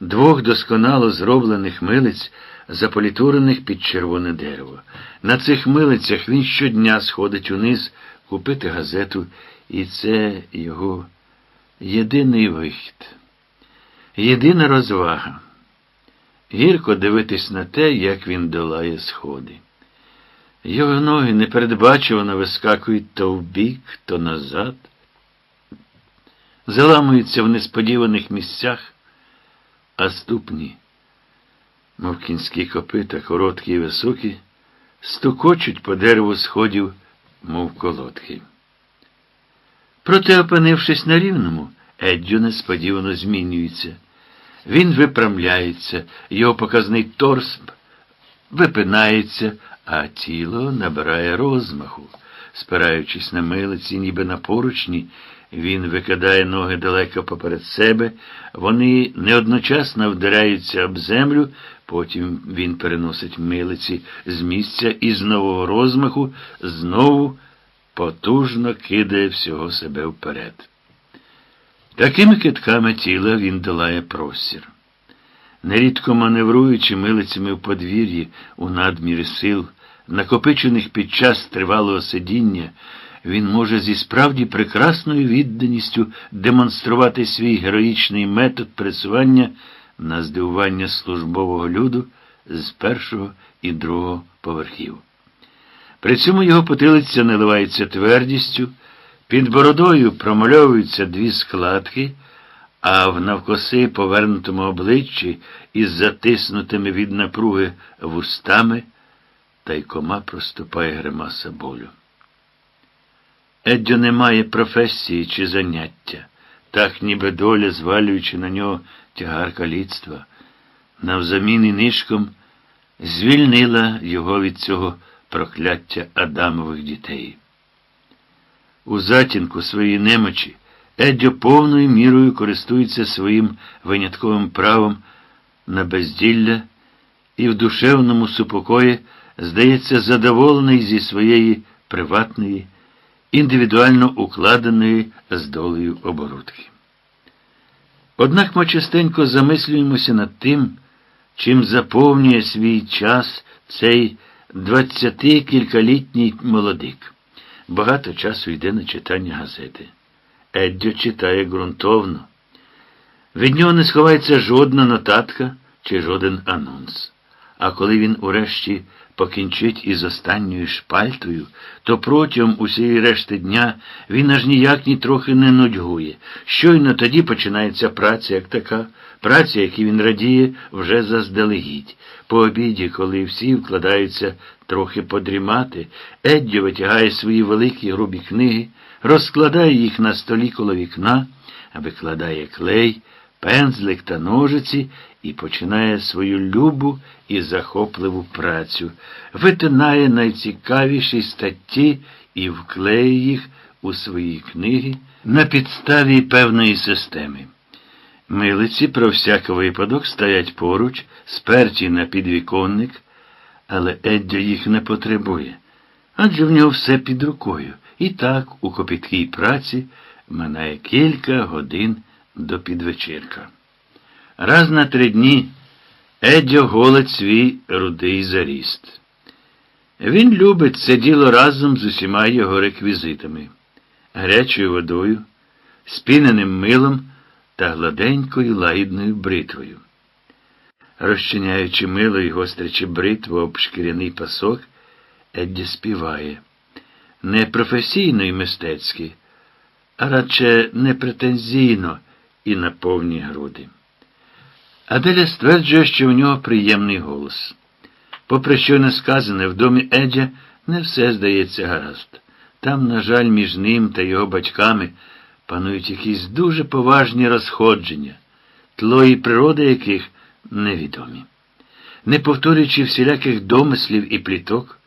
двох досконало зроблених милиць, заполітурених під червоне дерево. На цих милицях він щодня сходить униз купити газету, і це його єдиний вихід, єдина розвага. Гірко дивитись на те, як він долає сходи. Його ноги непередбачувано вискакують то вбік, то назад, заламуються в несподіваних місцях, а ступні, мов кінські копита, короткі і високі, стукочуть по дереву сходів мов колодки. Проте, опинившись на рівному, Еддю несподівано змінюється. Він випрямляється, його показний торс випинається, а тіло набирає розмаху. Спираючись на милиці, ніби на поручні, він викидає ноги далеко поперед себе, вони неодночасно вдаряються об землю, потім він переносить милиці з місця і з нового розмаху знову потужно кидає всього себе вперед. Такими китками тіла він долає простір. Нерідко маневруючи милицями в подвір'ї у надмірі сил, накопичених під час тривалого сидіння, він може зі справді прекрасною відданістю демонструвати свій героїчний метод пресування на здивування службового люду з першого і другого поверхів. При цьому його потилиця наливається твердістю, під бородою промальовуються дві складки, а в навкоси повернутому обличчі із затиснутими від напруги вустами тайкома проступає гримаса болю. Еддю не має професії чи заняття, так ніби доля, звалюючи на нього тягар каліцтва, навзамін і нишком звільнила його від цього прокляття Адамових дітей. У затінку своєї немочі Еддю повною мірою користується своїм винятковим правом на безділля і в душевному супокої здається задоволений зі своєї приватної, індивідуально укладеної з долею оборудки. Однак ми частенько замислюємося над тим, чим заповнює свій час цей двадцятикількалітній молодик. Багато часу йде на читання газети. Еддьо читає ґрунтовно. Від нього не сховається жодна нотатка чи жоден анонс. А коли він урешті покінчить із останньою шпальтою, то протягом усієї решти дня він аж ніяк ні трохи не нудьгує. Щойно тоді починається праця як така, праця, якій він радіє вже заздалегідь. По обіді, коли всі вкладаються трохи подрімати, Еддьо витягає свої великі грубі книги, розкладає їх на столі коло вікна, викладає клей, пензлик та ножиці і починає свою любу і захопливу працю, витинає найцікавіші статті і вклеє їх у свої книги на підставі певної системи. Милиці про всяк випадок стоять поруч, сперті на підвіконник, але Еддя їх не потребує, адже в нього все під рукою. І так у копіткій праці минає кілька годин до підвечірка. Раз на три дні Еддя голить свій рудий заріст. Він любить це діло разом з усіма його реквізитами, гарячою водою, спіненим милом та гладенькою лагідною бритвою. Розчиняючи мило і гострячи бритву об шкіряний пасок, Едді співає. Не професійно і мистецьки, а радше непретензійно і на повні груди. Аделя стверджує, що в нього приємний голос. Попри що не сказане, в домі Еджа не все здається гаразд. Там, на жаль, між ним та його батьками панують якісь дуже поважні розходження, тло і природа яких невідомі. Не повторюючи всіляких домислів і пліток,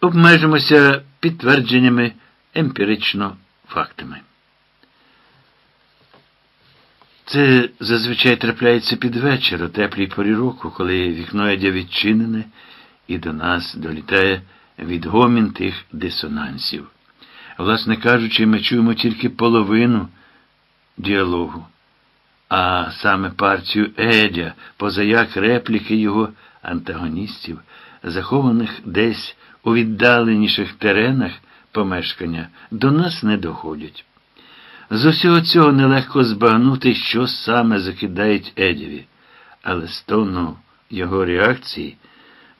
обмежимося підтвердженнями емпірично фактами. Це зазвичай трапляється під вечір, у теплій порі року, коли вікно Едя відчинене і до нас долітає відгомін тих дисонансів. Власне кажучи, ми чуємо тільки половину діалогу, а саме партію Едя, позаяк репліки його антагоністів, захованих десь у віддаленіших теренах помешкання, до нас не доходять. З усього цього нелегко збагнути, що саме закидають Едєві, але з тону його реакції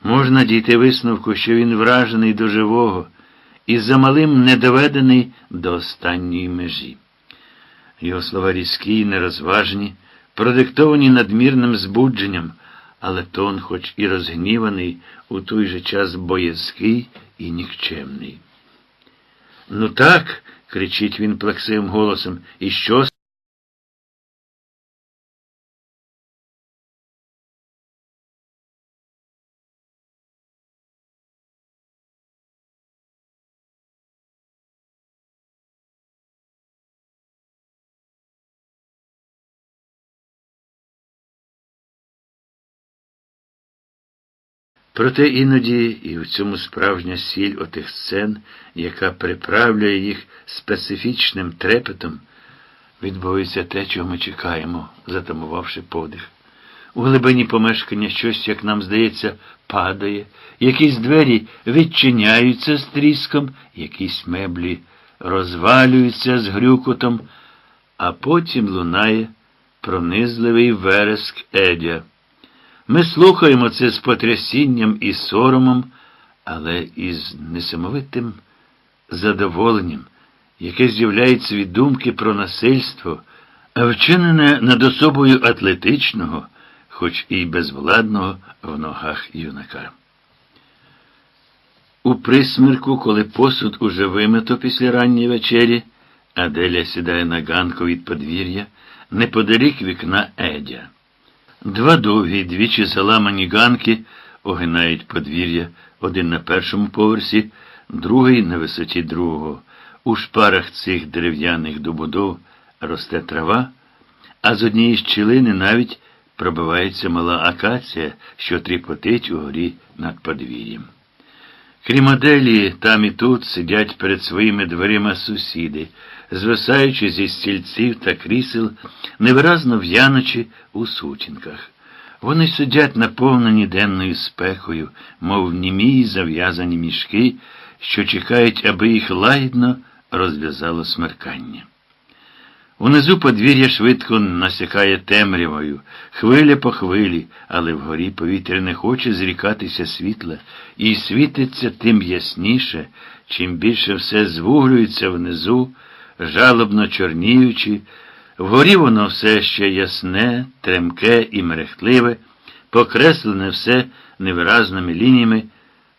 можна дійти висновку, що він вражений до живого і замалим не доведений до останньої межі. Його слова різкі, нерозважні, продиктовані надмірним збудженням, але тон, хоч і розгніваний, у той же час боязкий і нікчемний. Ну так, кричить він плаксивим голосом. І що? Проте іноді і в цьому справжня сіль отих сцен, яка приправляє їх специфічним трепетом, відбувається те, чого ми чекаємо, затамувавши подих. У глибині помешкання щось, як нам здається, падає, якісь двері відчиняються з тріском, якісь меблі розвалюються з грюкотом, а потім лунає пронизливий вереск Едя. Ми слухаємо це з потрясінням і соромом, але із несамовитим задоволенням, яке з'являється від думки про насильство, вчинене над особою атлетичного, хоч і безвладного в ногах юнака. У присмірку, коли посуд уже вимито після ранньої вечері, Аделя сідає на ганку від подвір'я неподалік вікна Едя. Два довгі, двічі заламані ганки огинають подвір'я, один на першому поверсі, другий на висоті другого. У шпарах цих дерев'яних добудов росте трава, а з однієї щілини навіть пробивається мала акація, що тріпотить угорі над подвір'ям. Крім Аделії, там і тут сидять перед своїми дверима сусіди, звисаючи зі стільців та крісел, невиразно в'яночі у сутінках. Вони сидять наповнені денною спекою, мов німі зав'язані мішки, що чекають, аби їх лагідно розв'язало смеркання. Унизу подвір'я швидко насякає темрявою, хвиля по хвилі, але вгорі повітря не хоче зрікатися світла, і світиться тим ясніше, чим більше все звуглюється внизу, жалобно чорніючи, вгорі воно все ще ясне, тремке і мерехтливе, покреслене все невиразними лініями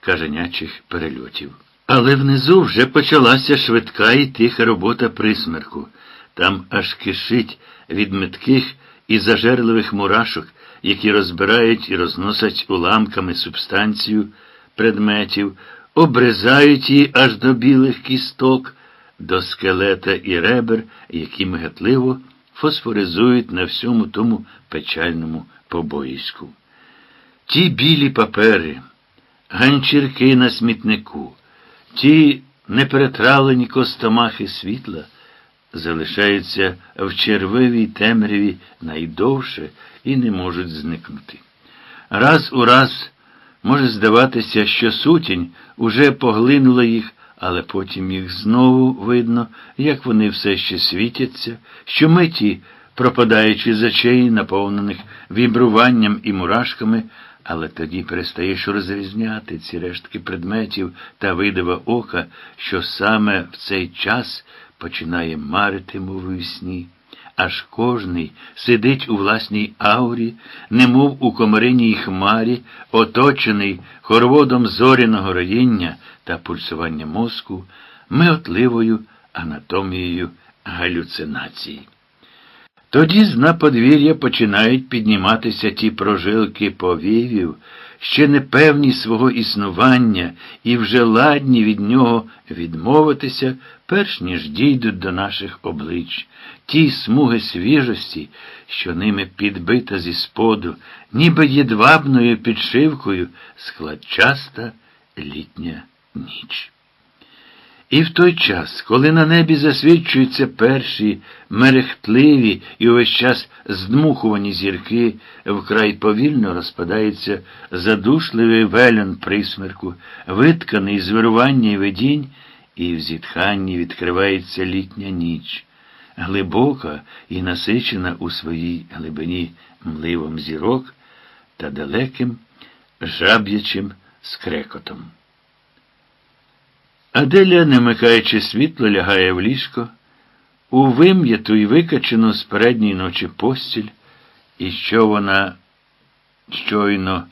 каженячих перельотів. Але внизу вже почалася швидка і тиха робота присмерку. Там аж кишить від метких і зажерливих мурашок, які розбирають і розносять уламками субстанцію предметів, обризають її аж до білих кісток, до скелета і ребер, які мигатливо фосфоризують на всьому тому печальному побоїську. Ті білі папери, ганчірки на смітнику, ті неперетравлені костомахи світла залишаються в червивій темряві найдовше і не можуть зникнути. Раз у раз може здаватися, що сутінь уже поглинула їх, але потім їх знову видно, як вони все ще світяться, що миті, пропадаючи з очей, наповнених вібруванням і мурашками, але тоді перестаєш розрізняти ці рештки предметів та видива ока, що саме в цей час починає марити, мов у сні, аж кожний сидить у власній аурі, немов у комариній хмарі, оточений хороводом зоряного роїння та пульсування мозку, миотливою анатомією галюцинації. Тоді з на подвір'я починають підніматися ті прожилки повівів, ще непевні свого існування і вже ладні від нього відмовитися, перш ніж дійдуть до наших облич, ті смуги свіжості, що ними підбита зі споду, ніби єдвабною підшивкою складчаста літня ніч. І в той час, коли на небі засвідчуються перші мерехтливі і увесь час здмухувані зірки, вкрай повільно розпадається задушливий велен присмерку, витканий з вирування і видінь, і в зітханні відкривається літня ніч, глибока і насичена у своїй глибині мливом зірок та далеким жаб'ячим скрекотом. Аделя, не вмикаючи світло, лягає в ліжко, у вим'яту і викачену з передньої ночі постіль, і що вона щойно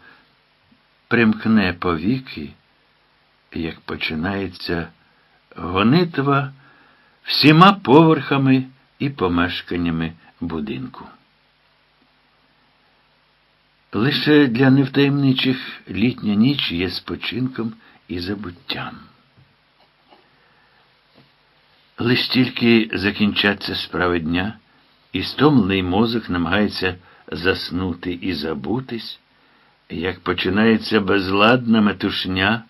примкне повіки, як починається гонитва всіма поверхами і помешканнями будинку. Лише для невтаємничих літня ніч є спочинком і забуттям. Лиш тільки закінчаться справи дня, і стомлений мозок намагається заснути і забутись, як починається безладна метушня,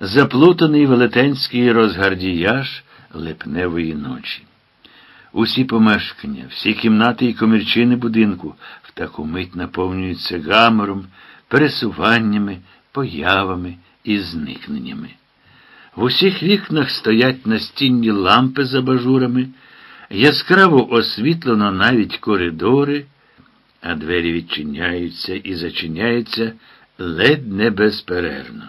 заплутаний велетенський розгардіяж липневої ночі. Усі помешкання, всі кімнати і комірчини будинку в таку мить наповнюються гамором, пересуваннями, появами і зникненнями. В усіх вікнах стоять настінні лампи за бажурами, яскраво освітлено навіть коридори, а двері відчиняються і зачиняються ледь не безперервно.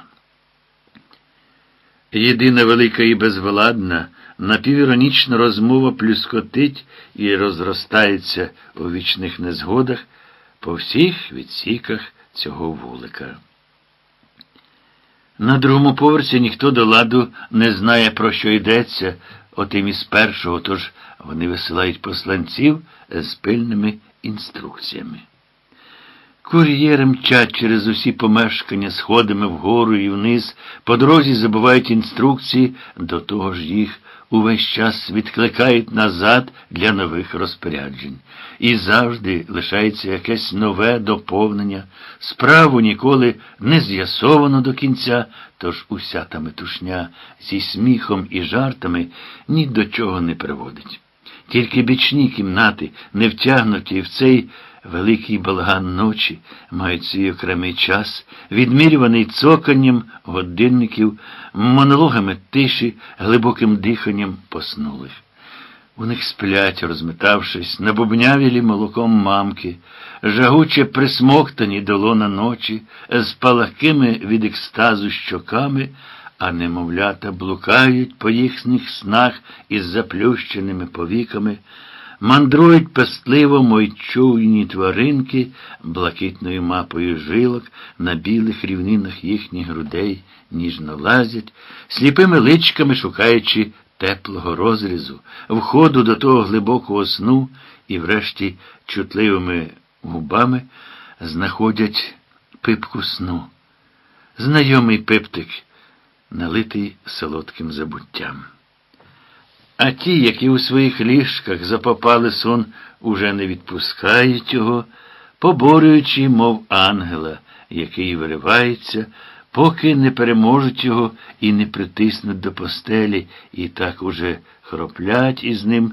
Єдина велика і безвладна, напівіронічна розмова плюскотить і розростається у вічних незгодах по всіх відсіках цього вулика. На другому поверсі ніхто до ладу не знає, про що йдеться, отим із першого, тож вони висилають посланців з пильними інструкціями. Кур'єри мчать через усі помешкання сходами вгору і вниз, по дорозі забувають інструкції, до того ж їх увесь час відкликають назад для нових розпоряджень. І завжди лишається якесь нове доповнення, справу ніколи не з'ясовано до кінця, тож уся та метушня зі сміхом і жартами ні до чого не приводить. Тільки бічні кімнати, не втягнуті в цей великий балаган ночі, мають свій окремий час, відмірюваний цоканням годинників, монологами тиші, глибоким диханням поснулих. У них сплять, розметавшись, набубнявілі молоком мамки, жагуче присмоктані долона ночі, з палахкими від екстазу щоками, а немовлята блукають по їхніх снах із заплющеними повіками, мандрують пестливо мойчуйні тваринки блакитною мапою жилок на білих рівнинах їхніх грудей, ніжно лазять, сліпими личками шукаючи теплого розрізу, входу до того глибокого сну і, врешті, чутливими губами знаходять пипку сну. Знайомий пиптик налитий солодким забуттям. А ті, які у своїх ліжках запопали сон, уже не відпускають його, поборюючи, мов ангела, який виривається, поки не переможуть його і не притиснуть до постелі, і так уже хроплять із ним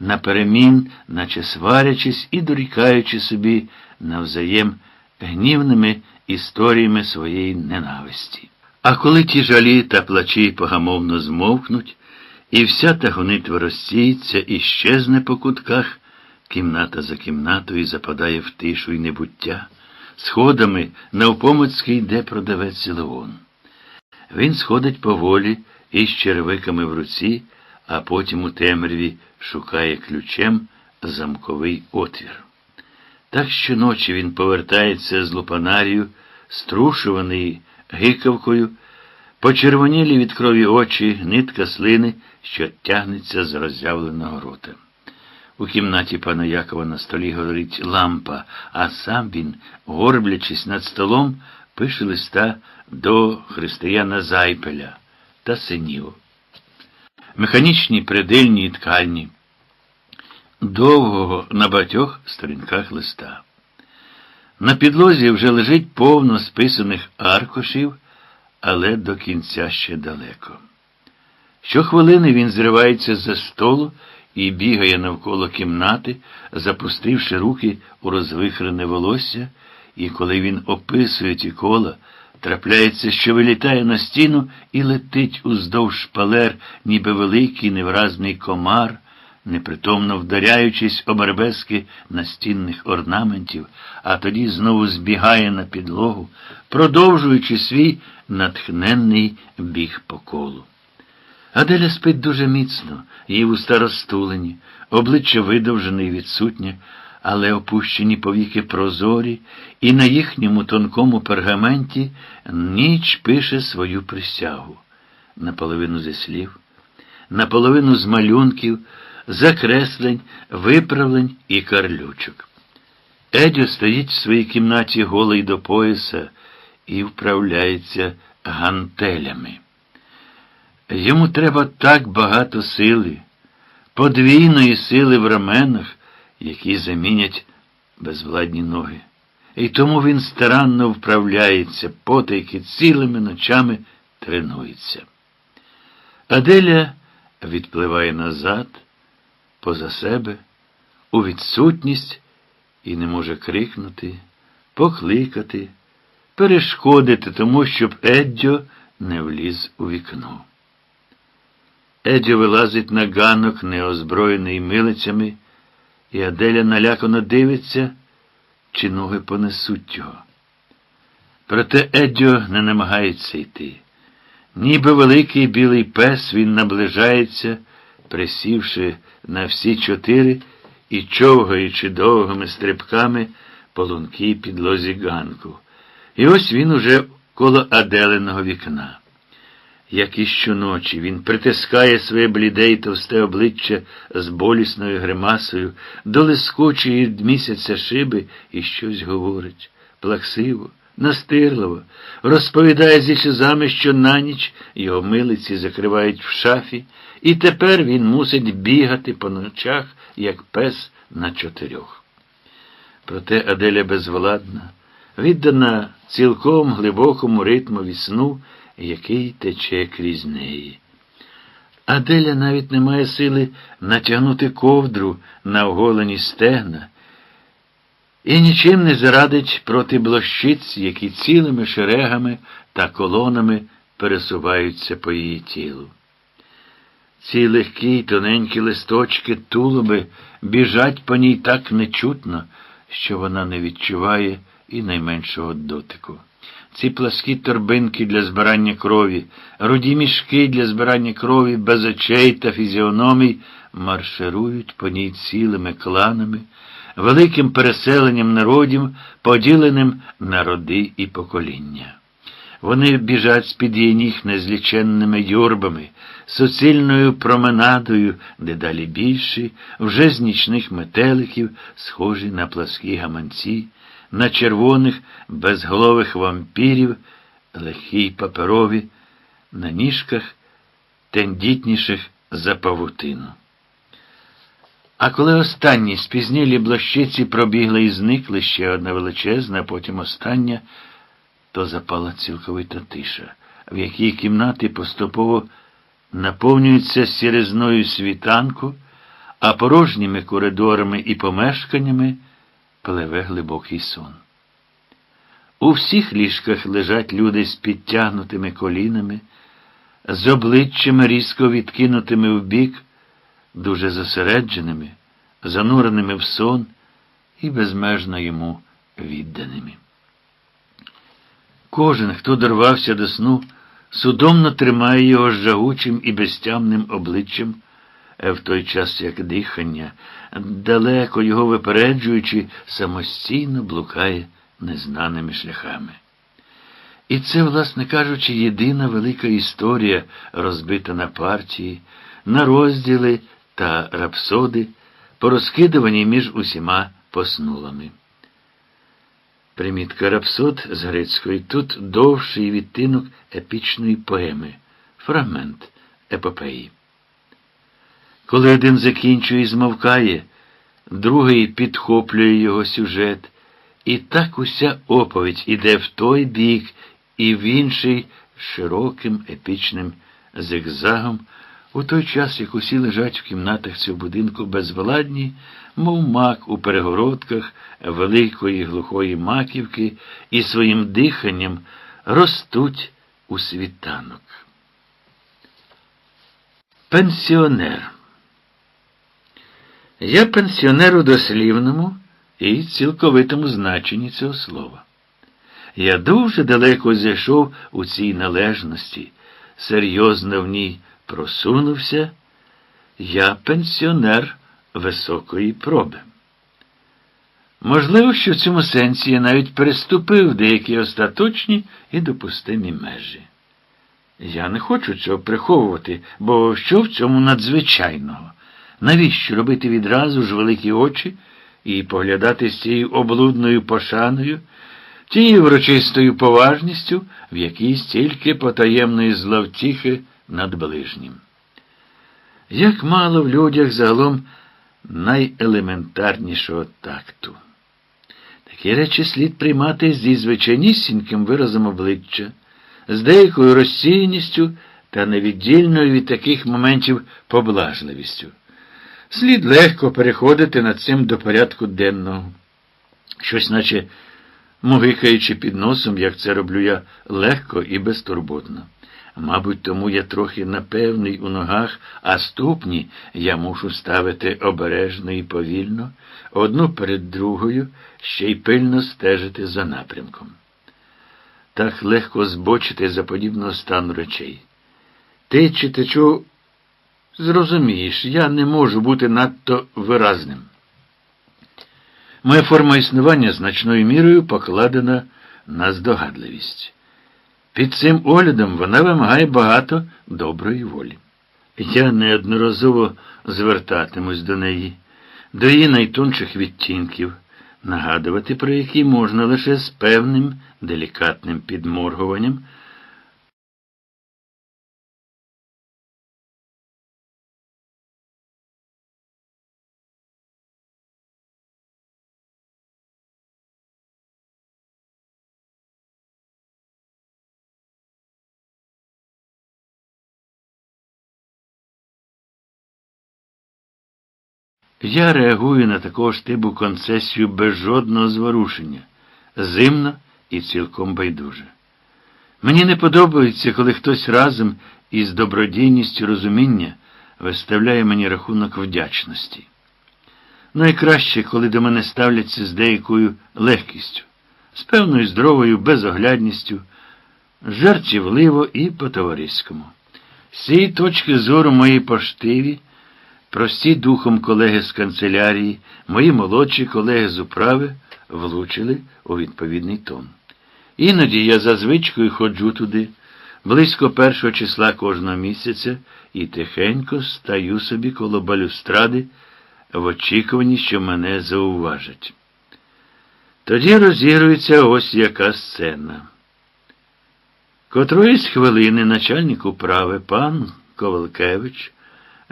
наперемін, наче сварячись і дорікаючи собі навзаєм гнівними історіями своєї ненависті. А коли ті жалі та плачі погамовно змовкнуть, і вся та гонитва розсіється і щезне по кутках, кімната за кімнатою западає в тишу й небуття, сходами навпомацьки йде продавець Леон. Він сходить поволі із червиками в руці, а потім у темряві шукає ключем замковий отвір. Так щоночі він повертається з лупанарію, струшуваний гикавкою, почервонілі від крові очі, нитка слини, що тягнеться з роззявленого рота. У кімнаті пана Якова на столі горить лампа, а сам він, горблячись над столом, пише листа до християна Зайпеля та синів. Механічні придильні і ткальні, довгого на батьох сторінках листа. На підлозі вже лежить повно списаних аркушів, але до кінця ще далеко. Щохвилини він зривається за столу і бігає навколо кімнати, запустивши руки у розвихрене волосся, і коли він описує ті кола, трапляється, що вилітає на стіну і летить уздовж шпалер, ніби великий невразний комар непритомно вдаряючись об арбески настінних орнаментів, а тоді знову збігає на підлогу, продовжуючи свій натхненний біг по колу. Аделя спить дуже міцно, її вуста розтулені, обличчя видовжене і відсутнє, але опущені повіки прозорі, і на їхньому тонкому пергаменті ніч пише свою присягу. Наполовину зі слів наполовину з малюнків, закреслень, виправлень і карлючок. Едьо стоїть в своїй кімнаті голий до пояса і вправляється гантелями. Йому треба так багато сили, подвійної сили в раменах, які замінять безвладні ноги. І тому він старанно вправляється, потайки цілими ночами тренується. Аделя відпливає назад, поза себе, у відсутність і не може крикнути, покликати, перешкодити тому, щоб Еддьо не вліз у вікно. Еддьо вилазить на ганок, неозброєний милицями, і Аделя налякано дивиться, чи ноги понесуть його. Проте Еддьо не намагається йти. Ніби великий білий пес він наближається, присівши на всі чотири і човгаючи довгими стрибками по лункій підлозі ганку. І ось він уже коло Аделиного вікна. Як і щоночі, він притискає своє бліде й товсте обличчя з болісною гримасою, до місяця шиби і щось говорить. Плаксиво, настирливо, розповідає зі сльозами, що на ніч його милиці закривають в шафі, і тепер він мусить бігати по ночах, як пес на чотирьох. Проте Аделя безвладна, віддана цілком глибокому ритму сну, який тече крізь неї. Аделя навіть не має сили натягнути ковдру на оголені стегна і нічим не зарадить проти блощиць, які цілими шерегами та колонами пересуваються по її тілу. Ці легкі й тоненькі листочки тулуби біжать по ній так нечутно, що вона не відчуває і найменшого дотику. Ці пласкі торбинки для збирання крові, руді мішки для збирання крові без очей та фізіономій марширують по ній цілими кланами, великим переселенням народів, поділеним на роди і покоління. Вони біжать з-під її ніг незліченними юрбами, суцільною променадою, дедалі більші, вже з нічних метеликів, схожі на пласкі гаманці, на червоних безголових вампірів, легкі й паперові, на ніжках тендітніших за павутину. А коли останні спізнілі блощиці пробігли і зникли ще одна величезна, а потім остання, то запала цілковита тиша, в якій кімнати поступово наповнюються сірезною світанку, а порожніми коридорами і помешканнями пливе глибокий сон. У всіх ліжках лежать люди з підтягнутими колінами, з обличчями різко відкинутими вбік, дуже зосередженими, зануреними в сон і безмежно йому відданими. Кожен, хто дорвався до сну, судомно тримає його жагучим і безтямним обличчям, в той час як дихання, далеко його випереджуючи, самостійно блукає незнаними шляхами. І це, власне кажучи, єдина велика історія, розбита на партії, на розділи та рапсоди, порозкидувані між усіма поснулами. Примітка рапсод з грецької тут довший відтинок епічної поеми, фрагмент епопеї. Коли один закінчує і змовкає, другий підхоплює його сюжет, і так уся оповідь іде в той бік і в інший широким епічним зигзагом, у той час, як усі лежать в кімнатах цього будинку безвладні, мов мак у перегородках великої глухої маківки і своїм диханням ростуть у світанок. Пенсіонер. Я пенсіонер у дослівному і цілковитому значенні цього слова. Я дуже далеко зайшов у цій належності, серйозно в ній просунувся, я пенсіонер високої проби. Можливо, що в цьому сенсі я навіть переступив деякі остаточні і допустимі межі. Я не хочу цього приховувати, бо що в цьому надзвичайного? Навіщо робити відразу ж великі очі і поглядати з цією облудною пошаною, тією врочистою поважністю, в якій стільки потаємної зловтіхи над ближнім? Як мало в людях загалом найелементарнішого такту. Такі речі слід приймати зі звичайнісіньким виразом обличчя, з деякою розсіяністю та невіддільною від таких моментів поблажливістю. Слід легко переходити над цим до порядку денного. Щось, наче мугикаючи під носом, як це роблю я легко і безтурботно. Мабуть, тому я трохи напевний у ногах, а ступні я мушу ставити обережно і повільно, одну перед другою, ще й пильно стежити за напрямком. Так легко збочити за подібного стану речей. Ти чи ти чу, зрозумієш, я не можу бути надто виразним. Моя форма існування значною мірою покладена на здогадливість. Під цим оглядом вона вимагає багато доброї волі. Я неодноразово звертатимусь до неї, до її найтонших відтінків, нагадувати про які можна лише з певним делікатним підморгуванням. Я реагую на такого ж типу концесію без жодного зворушення, зимно і цілком байдуже. Мені не подобається, коли хтось разом із добродійністю розуміння виставляє мені рахунок вдячності. Найкраще, коли до мене ставляться з деякою легкістю, з певною здоровою безоглядністю, жартівливо і по-товариському. З цієї точки зору мої поштиві. Прості духом колеги з канцелярії, мої молодші колеги з управи влучили у відповідний тон. Іноді я за звичкою ходжу туди, близько першого числа кожного місяця, і тихенько стаю собі коло балюстради в очікуванні, що мене зауважать. Тоді розігрується ось яка сцена. Котроїсь хвилини начальник управи пан Ковалкевич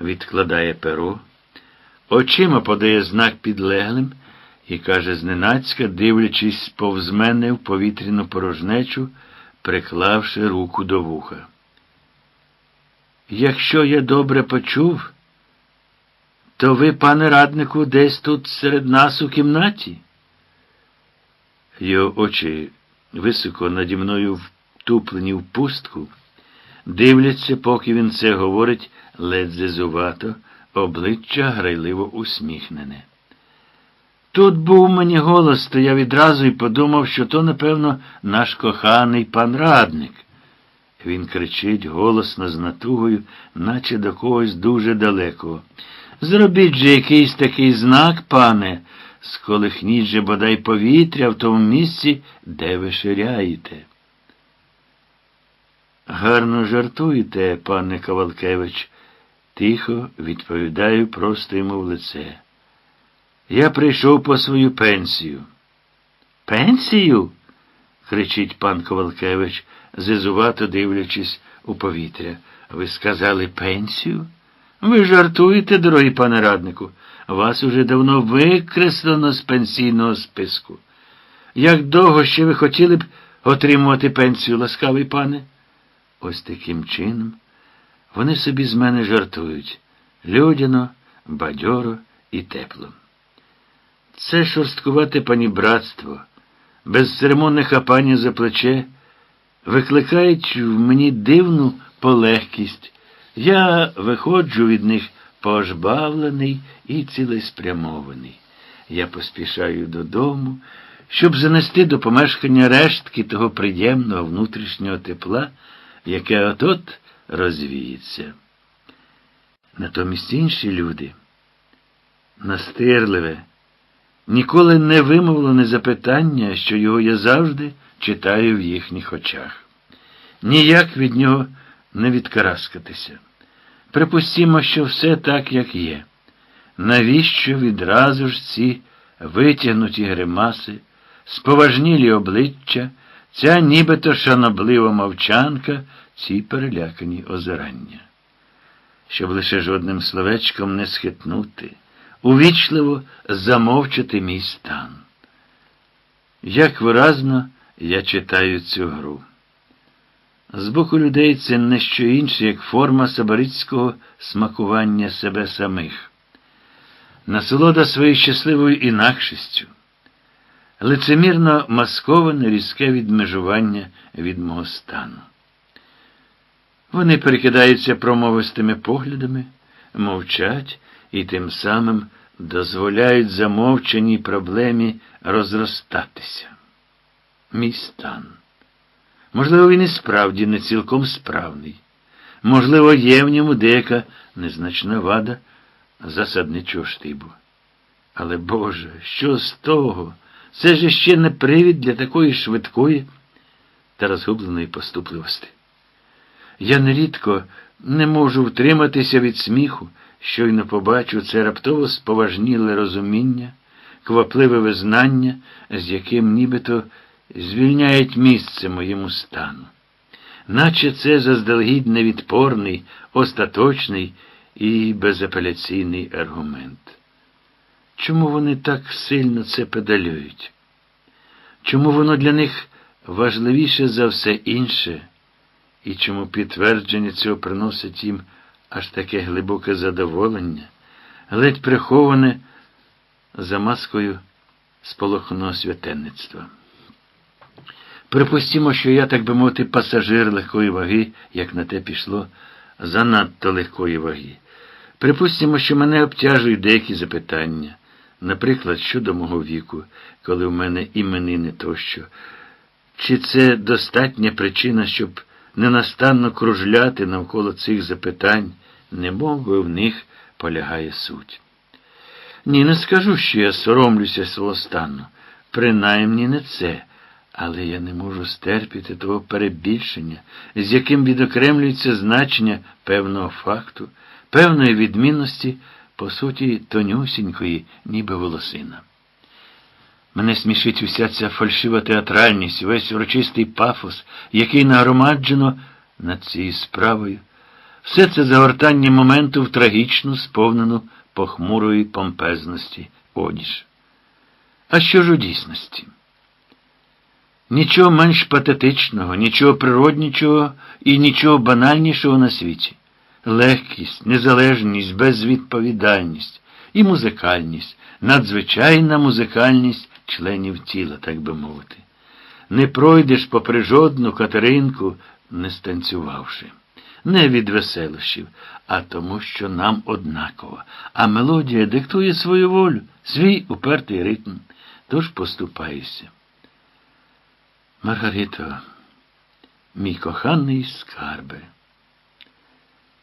відкладає перо, очима подає знак підлеглим і каже зненацька, дивлячись повз мене в повітряну порожнечу, приклавши руку до вуха. Якщо я добре почув, то ви, пане раднику, десь тут серед нас у кімнаті? Його очі високо наді мною втуплені в пустку, дивляться, поки він це говорить ледь зизувато, обличчя грайливо усміхнене. Тут був мені голос, то я відразу й подумав, що то, напевно, наш коханий пан радник. Він кричить голосно з натугою, наче до когось дуже далеко. Зробіть же якийсь такий знак, пане, сколихніть же бодай повітря в тому місці, де ви ширяєте. Гарно жартуєте, пане Ковалкевич, Тихо відповідаю просто йому в лице. Я прийшов по свою пенсію. Пенсію? кричить пан Ковалкевич, зизувато дивлячись у повітря. Ви сказали пенсію? Ви жартуєте, дорогий пане раднику. Вас уже давно викреслено з пенсійного списку. Як довго ще ви хотіли б отримувати пенсію, ласкавий пане? Ось таким чином. Вони собі з мене жартують людяно, бадьоро і тепло. Це шорсткувате панібратство, безцеремонне хапання за плече, викликають в мені дивну полегкість. Я виходжу від них пожбавлений і цілеспрямований. Я поспішаю додому, щоб занести до помешкання рештки того приємного внутрішнього тепла, яке от-от розвіється. Натомість інші люди, настирливе, ніколи не вимовлене запитання, що його я завжди читаю в їхніх очах. Ніяк від нього не відкараскатися. Припустімо, що все так, як є. Навіщо відразу ж ці витягнуті гримаси, споважнілі обличчя, ця нібито шаноблива мовчанка, ці перелякані озирання? Щоб лише жодним словечком не схитнути, увічливо замовчати мій стан. Як виразно я читаю цю гру. З боку людей це не що інше, як форма сабарицького смакування себе самих, насолода своєю щасливою інакшістю, лицемірно масковане різке відмежування від мого стану. Вони перекидаються промовистими поглядами, мовчать і тим самим дозволяють замовчаній проблемі розростатися. Мій стан. Можливо, він і справді не цілком справний. Можливо, є в ньому деяка незначна вада засадничого штибу. Але, Боже, що з того? Це ж ще не привід для такої швидкої та розгубленої поступливості. Я нерідко не можу втриматися від сміху, щойно побачу це раптово споважніле розуміння, квапливе визнання, з яким нібито звільняють місце моєму стану. Наче це заздалегідь невідпорний, остаточний і безапеляційний аргумент. Чому вони так сильно це педалюють? Чому воно для них важливіше за все інше, і чому підтвердження цього приносить їм аж таке глибоке задоволення, ледь приховане за маскою сполоханого святенництва? Припустімо, що я, так би мовити, пасажир легкої ваги, як на те пішло, занадто легкої ваги. Припустімо, що мене обтяжують деякі запитання, наприклад, щодо мого віку, коли в мене іменини тощо. Чи це достатня причина, щоб ненастанно кружляти навколо цих запитань, немов би в них полягає суть? Ні, не скажу, що я соромлюся свого стану. Принаймні не це. Але я не можу стерпіти того перебільшення, з яким відокремлюється значення певного факту, певної відмінності, по суті, тонюсінької, ніби волосина. Мене смішить уся ця фальшива театральність, весь урочистий пафос, який нагромаджено над цією справою. Все це загортання моменту в трагічну, сповнену похмурої помпезності одіж. А що ж у дійсності? Нічого менш патетичного, нічого природнічого і нічого банальнішого на світі. Легкість, незалежність, безвідповідальність і музикальність, надзвичайна музикальність членів тіла, так би мовити. Не пройдеш попри жодну катеринку, не станцювавши. Не від веселощів, а тому, що нам однаково. А мелодія диктує свою волю, свій упертий ритм. Тож поступайся. Маргарито, мій коханий скарбе,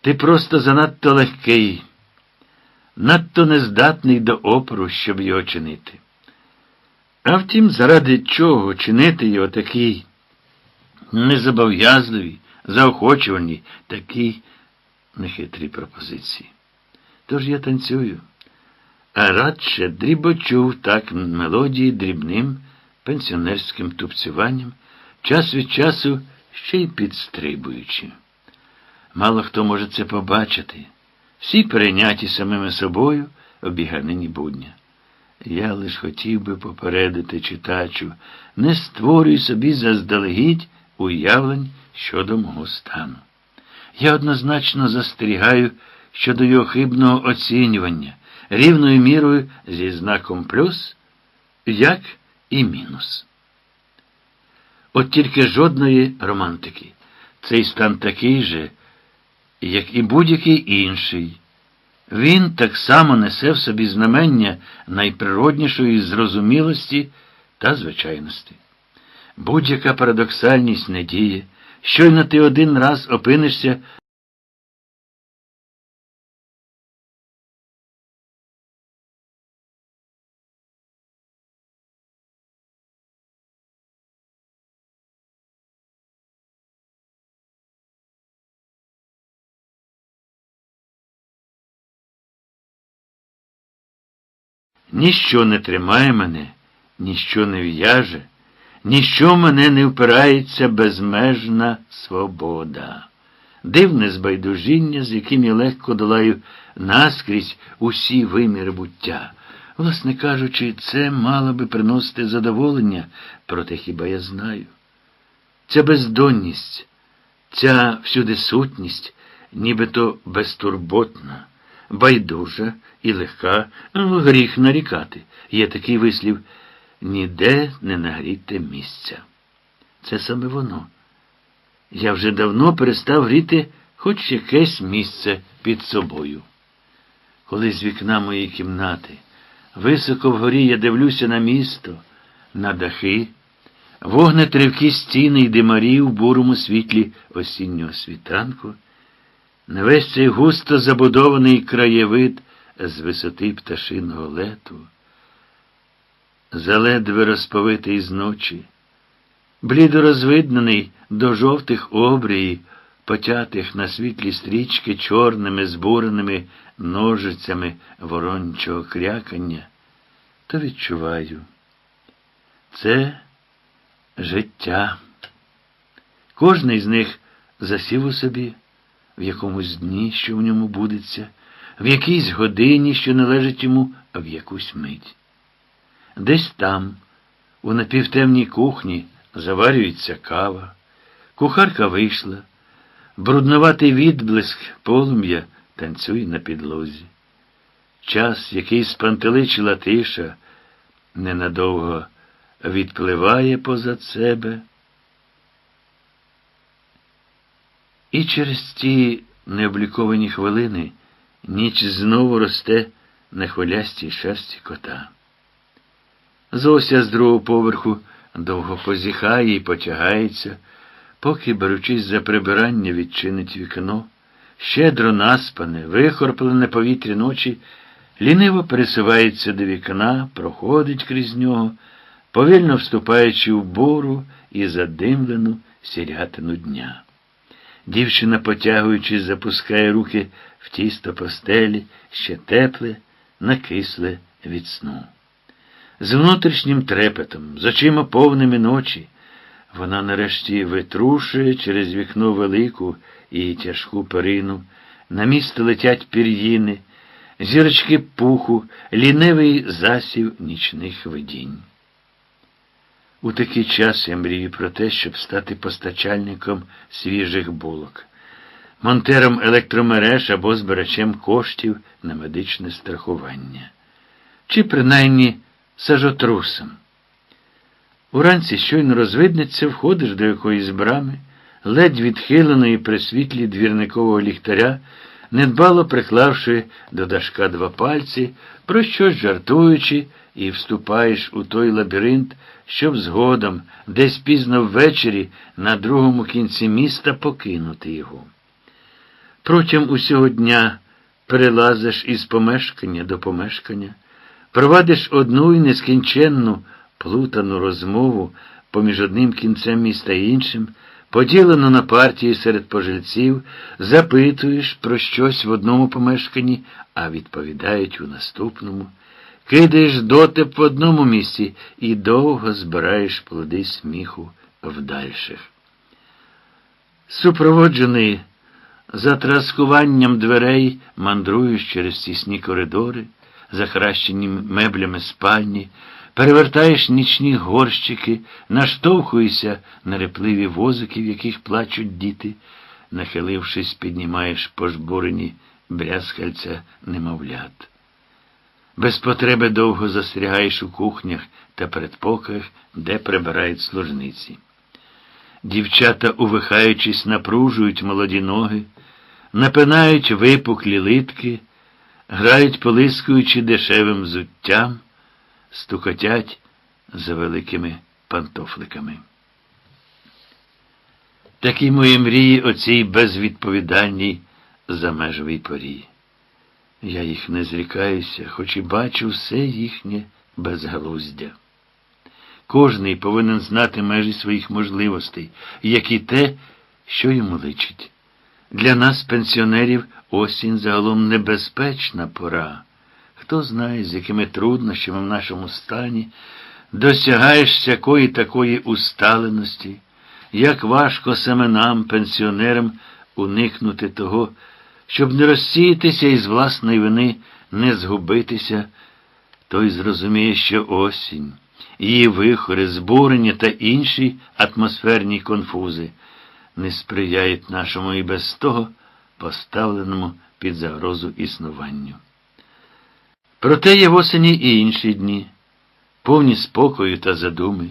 ти просто занадто легкий, надто нездатний до опору, щоб його чинити. А втім, заради чого чинити його такий незобов'язливі, заохочувальні, такі нехитрі пропозиції. Тож я танцюю, а радше дріботчув так мелодії дрібним пенсіонерським тупцюванням, час від часу ще й підстрибуючи. Мало хто може це побачити, всі перейняті самими собою обіганині будня. Я лиш хотів би попередити читачу, не створюй собі заздалегідь уявлень щодо мого стану. Я однозначно застерігаю щодо його хибного оцінювання, рівною мірою зі знаком плюс, як і мінус. От тільки жодної романтики. Цей стан такий же, як і будь-який інший. Він так само несе в собі знамення найприроднішої зрозумілості та звичайності. Будь-яка парадоксальність не діє, щойно ти один раз опинишся Ніщо не тримає мене, ніщо не в'яже, ніщо мене не впирається безмежна свобода. Дивне збайдужіння, з яким я легко долаю наскрізь усі виміри буття. Власне кажучи, це мало би приносити задоволення, проте хіба я знаю. Ця бездонність, ця всюди сутність, нібито безтурботна, байдужа і легка, гріх нарікати. Є такий вислів ніде не нагріти місця. Це саме воно. Я вже давно перестав гріти хоч якесь місце під собою. Коли з вікна моєї кімнати, високо вгорі я дивлюся на місто, на дахи, вогнетривкі стіни й димарі в бурому світлі осіннього світанку, на весь цей густо забудований краєвид з висоти пташиного лету, заледве розповитий з ночі, блідо розвиднений до жовтих обрії, потятих на світлі стрічки чорними збуреними ножицями ворончого крякання, то відчуваю. Це життя. Кожний з них засів у собі, в якомусь дні, що в ньому будеться, в якійсь годині, що належить йому, а в якусь мить. Десь там, у напівтемній кухні, заварюється кава. Кухарка вийшла, брудноватий відблиск полум'я танцює на підлозі. Час, який спантеличила тиша, ненадовго відпливає позад себе. І через ті необліковані хвилини ніч знову росте на хвилястій шерсті кота. Зося з другого поверху довго позіхає і потягається, поки, беручись за прибирання, відчинить вікно, щедро наспане, вихорплене повітря ночі, ліниво пересувається до вікна, проходить крізь нього, повільно вступаючи в буру і задимлену сірятину дня. Дівчина, потягуючись, запускає руки в тісто постелі, ще тепле, накисле від сну. З внутрішнім трепетом, з очима повними ночі, вона нарешті витрушує через вікно велику і тяжку перину, на місто летять пір'їни, зірочки пуху, лінивий засів нічних видінь. У такий час я мрію про те, щоб стати постачальником свіжих булок, монтером електромереж або збирачем коштів на медичне страхування, чи принаймні сажотрусом. Уранці щойно розвиднеться, входиш до якоїсь брами, ледь відхиленої при світлі двірникового ліхтаря, недбало приклавши до дашка два пальці, про щось жартуючи, і вступаєш у той лабіринт, щоб згодом, десь пізно ввечері, на другому кінці міста покинути його. Протягом усього дня перелазиш із помешкання до помешкання, провадиш одну і нескінченну плутану розмову поміж одним кінцем міста і іншим, поділену на партії серед пожильців, запитуєш про щось в одному помешканні, а відповідають у наступному. Кидаєш дотип в одному місці і довго збираєш плоди сміху в дальших. Супроводжений затраскуванням дверей, мандруєш через тісні коридори, захращені меблями спальні, перевертаєш нічні горщики, наштовхуєшся на репливі возики, в яких плачуть діти, нахилившись, піднімаєш пожбурені брязкальця немовлят. Без потреби довго застрягаєш у кухнях та передпокоях, де прибирають служниці. Дівчата, увихаючись, напружують молоді ноги, напинають випуклі литки, грають, полискуючи дешевим зуттям, стукотять за великими пантофликами. Такі мої мрії о цій безвідповідальній замежовій порі. Я їх не зрікаюся, хоч і бачу все їхнє безглуздя. Кожний повинен знати межі своїх можливостей, як і те, що йому личить. Для нас, пенсіонерів, осінь загалом небезпечна пора. Хто знає, з якими труднощами в нашому стані досягаєш всякої такої усталеності, як важко саме нам, пенсіонерам, уникнути того, щоб не розсіятися із власної вини, не згубитися, той зрозуміє, що осінь, її вихори, збурення та інші атмосферні конфузи не сприяють нашому і без того поставленому під загрозу існуванню. Проте є в осені і інші дні, повні спокою та задуми,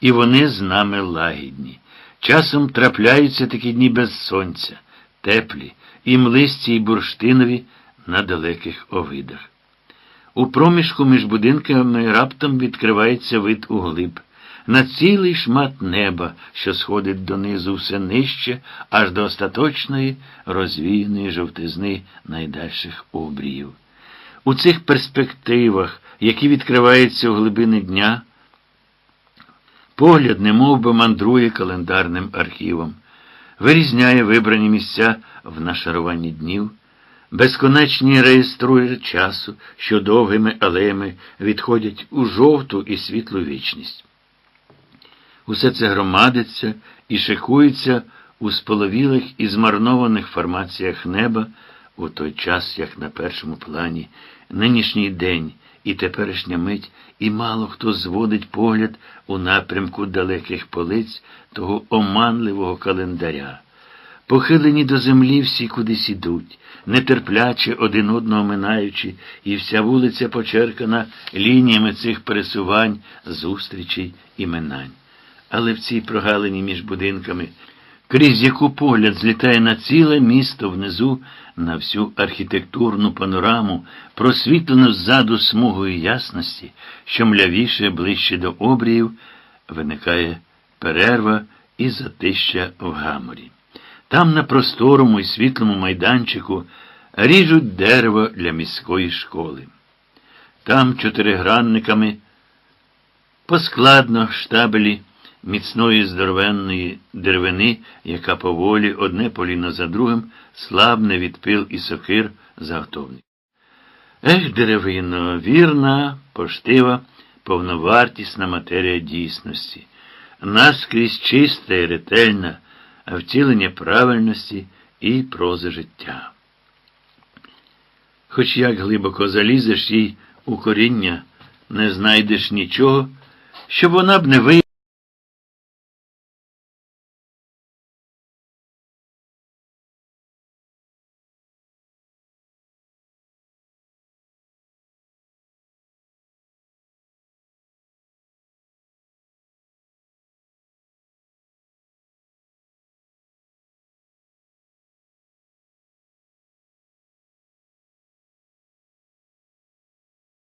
і вони з нами лагідні. Часом трапляються такі дні без сонця, теплі, і млисті, і бурштинові на далеких овидах. У проміжку між будинками раптом відкривається вид углиб, на цілий шмат неба, що сходить донизу все нижче, аж до остаточної розвіяної жовтизни найдальших обріїв. У цих перспективах, які відкриваються у глибини дня, погляд немов би мандрує календарним архівом, вирізняє вибрані місця в нашаруванні днів, безконечні реєструє часу, що довгими алеями відходять у жовту і світлу вічність. Усе це громадиться і шикується у споловілих і змарнованих формаціях неба у той час, як на першому плані, нинішній день і теперішня мить, і мало хто зводить погляд у напрямку далеких полиць того оманливого календаря. Похилені до землі всі кудись ідуть, нетерпляче один одного минаючи, і вся вулиця почеркана лініями цих пересувань, зустрічей і минань. Але в цій прогалині між будинками, крізь яку погляд злітає на ціле місто внизу, на всю архітектурну панораму, просвітлену ззаду смугою ясності, що млявіше ближче до обріїв, виникає перерва і затища в гаморі. Там на просторому і світлому майданчику ріжуть дерево для міської школи. Там чотиригранниками поскладно штабелі міцної здоровенної деревини, яка поволі одне поліно за другим слабне від пил і сокир заготовник. Ех, деревино, вірна, поштива, повновартісна матерія дійсності, наскрізь чиста і ретельна, а втілення правильності і прози життя. Хоч як глибоко залізеш їй у коріння, не знайдеш нічого, щоб вона б не виявила.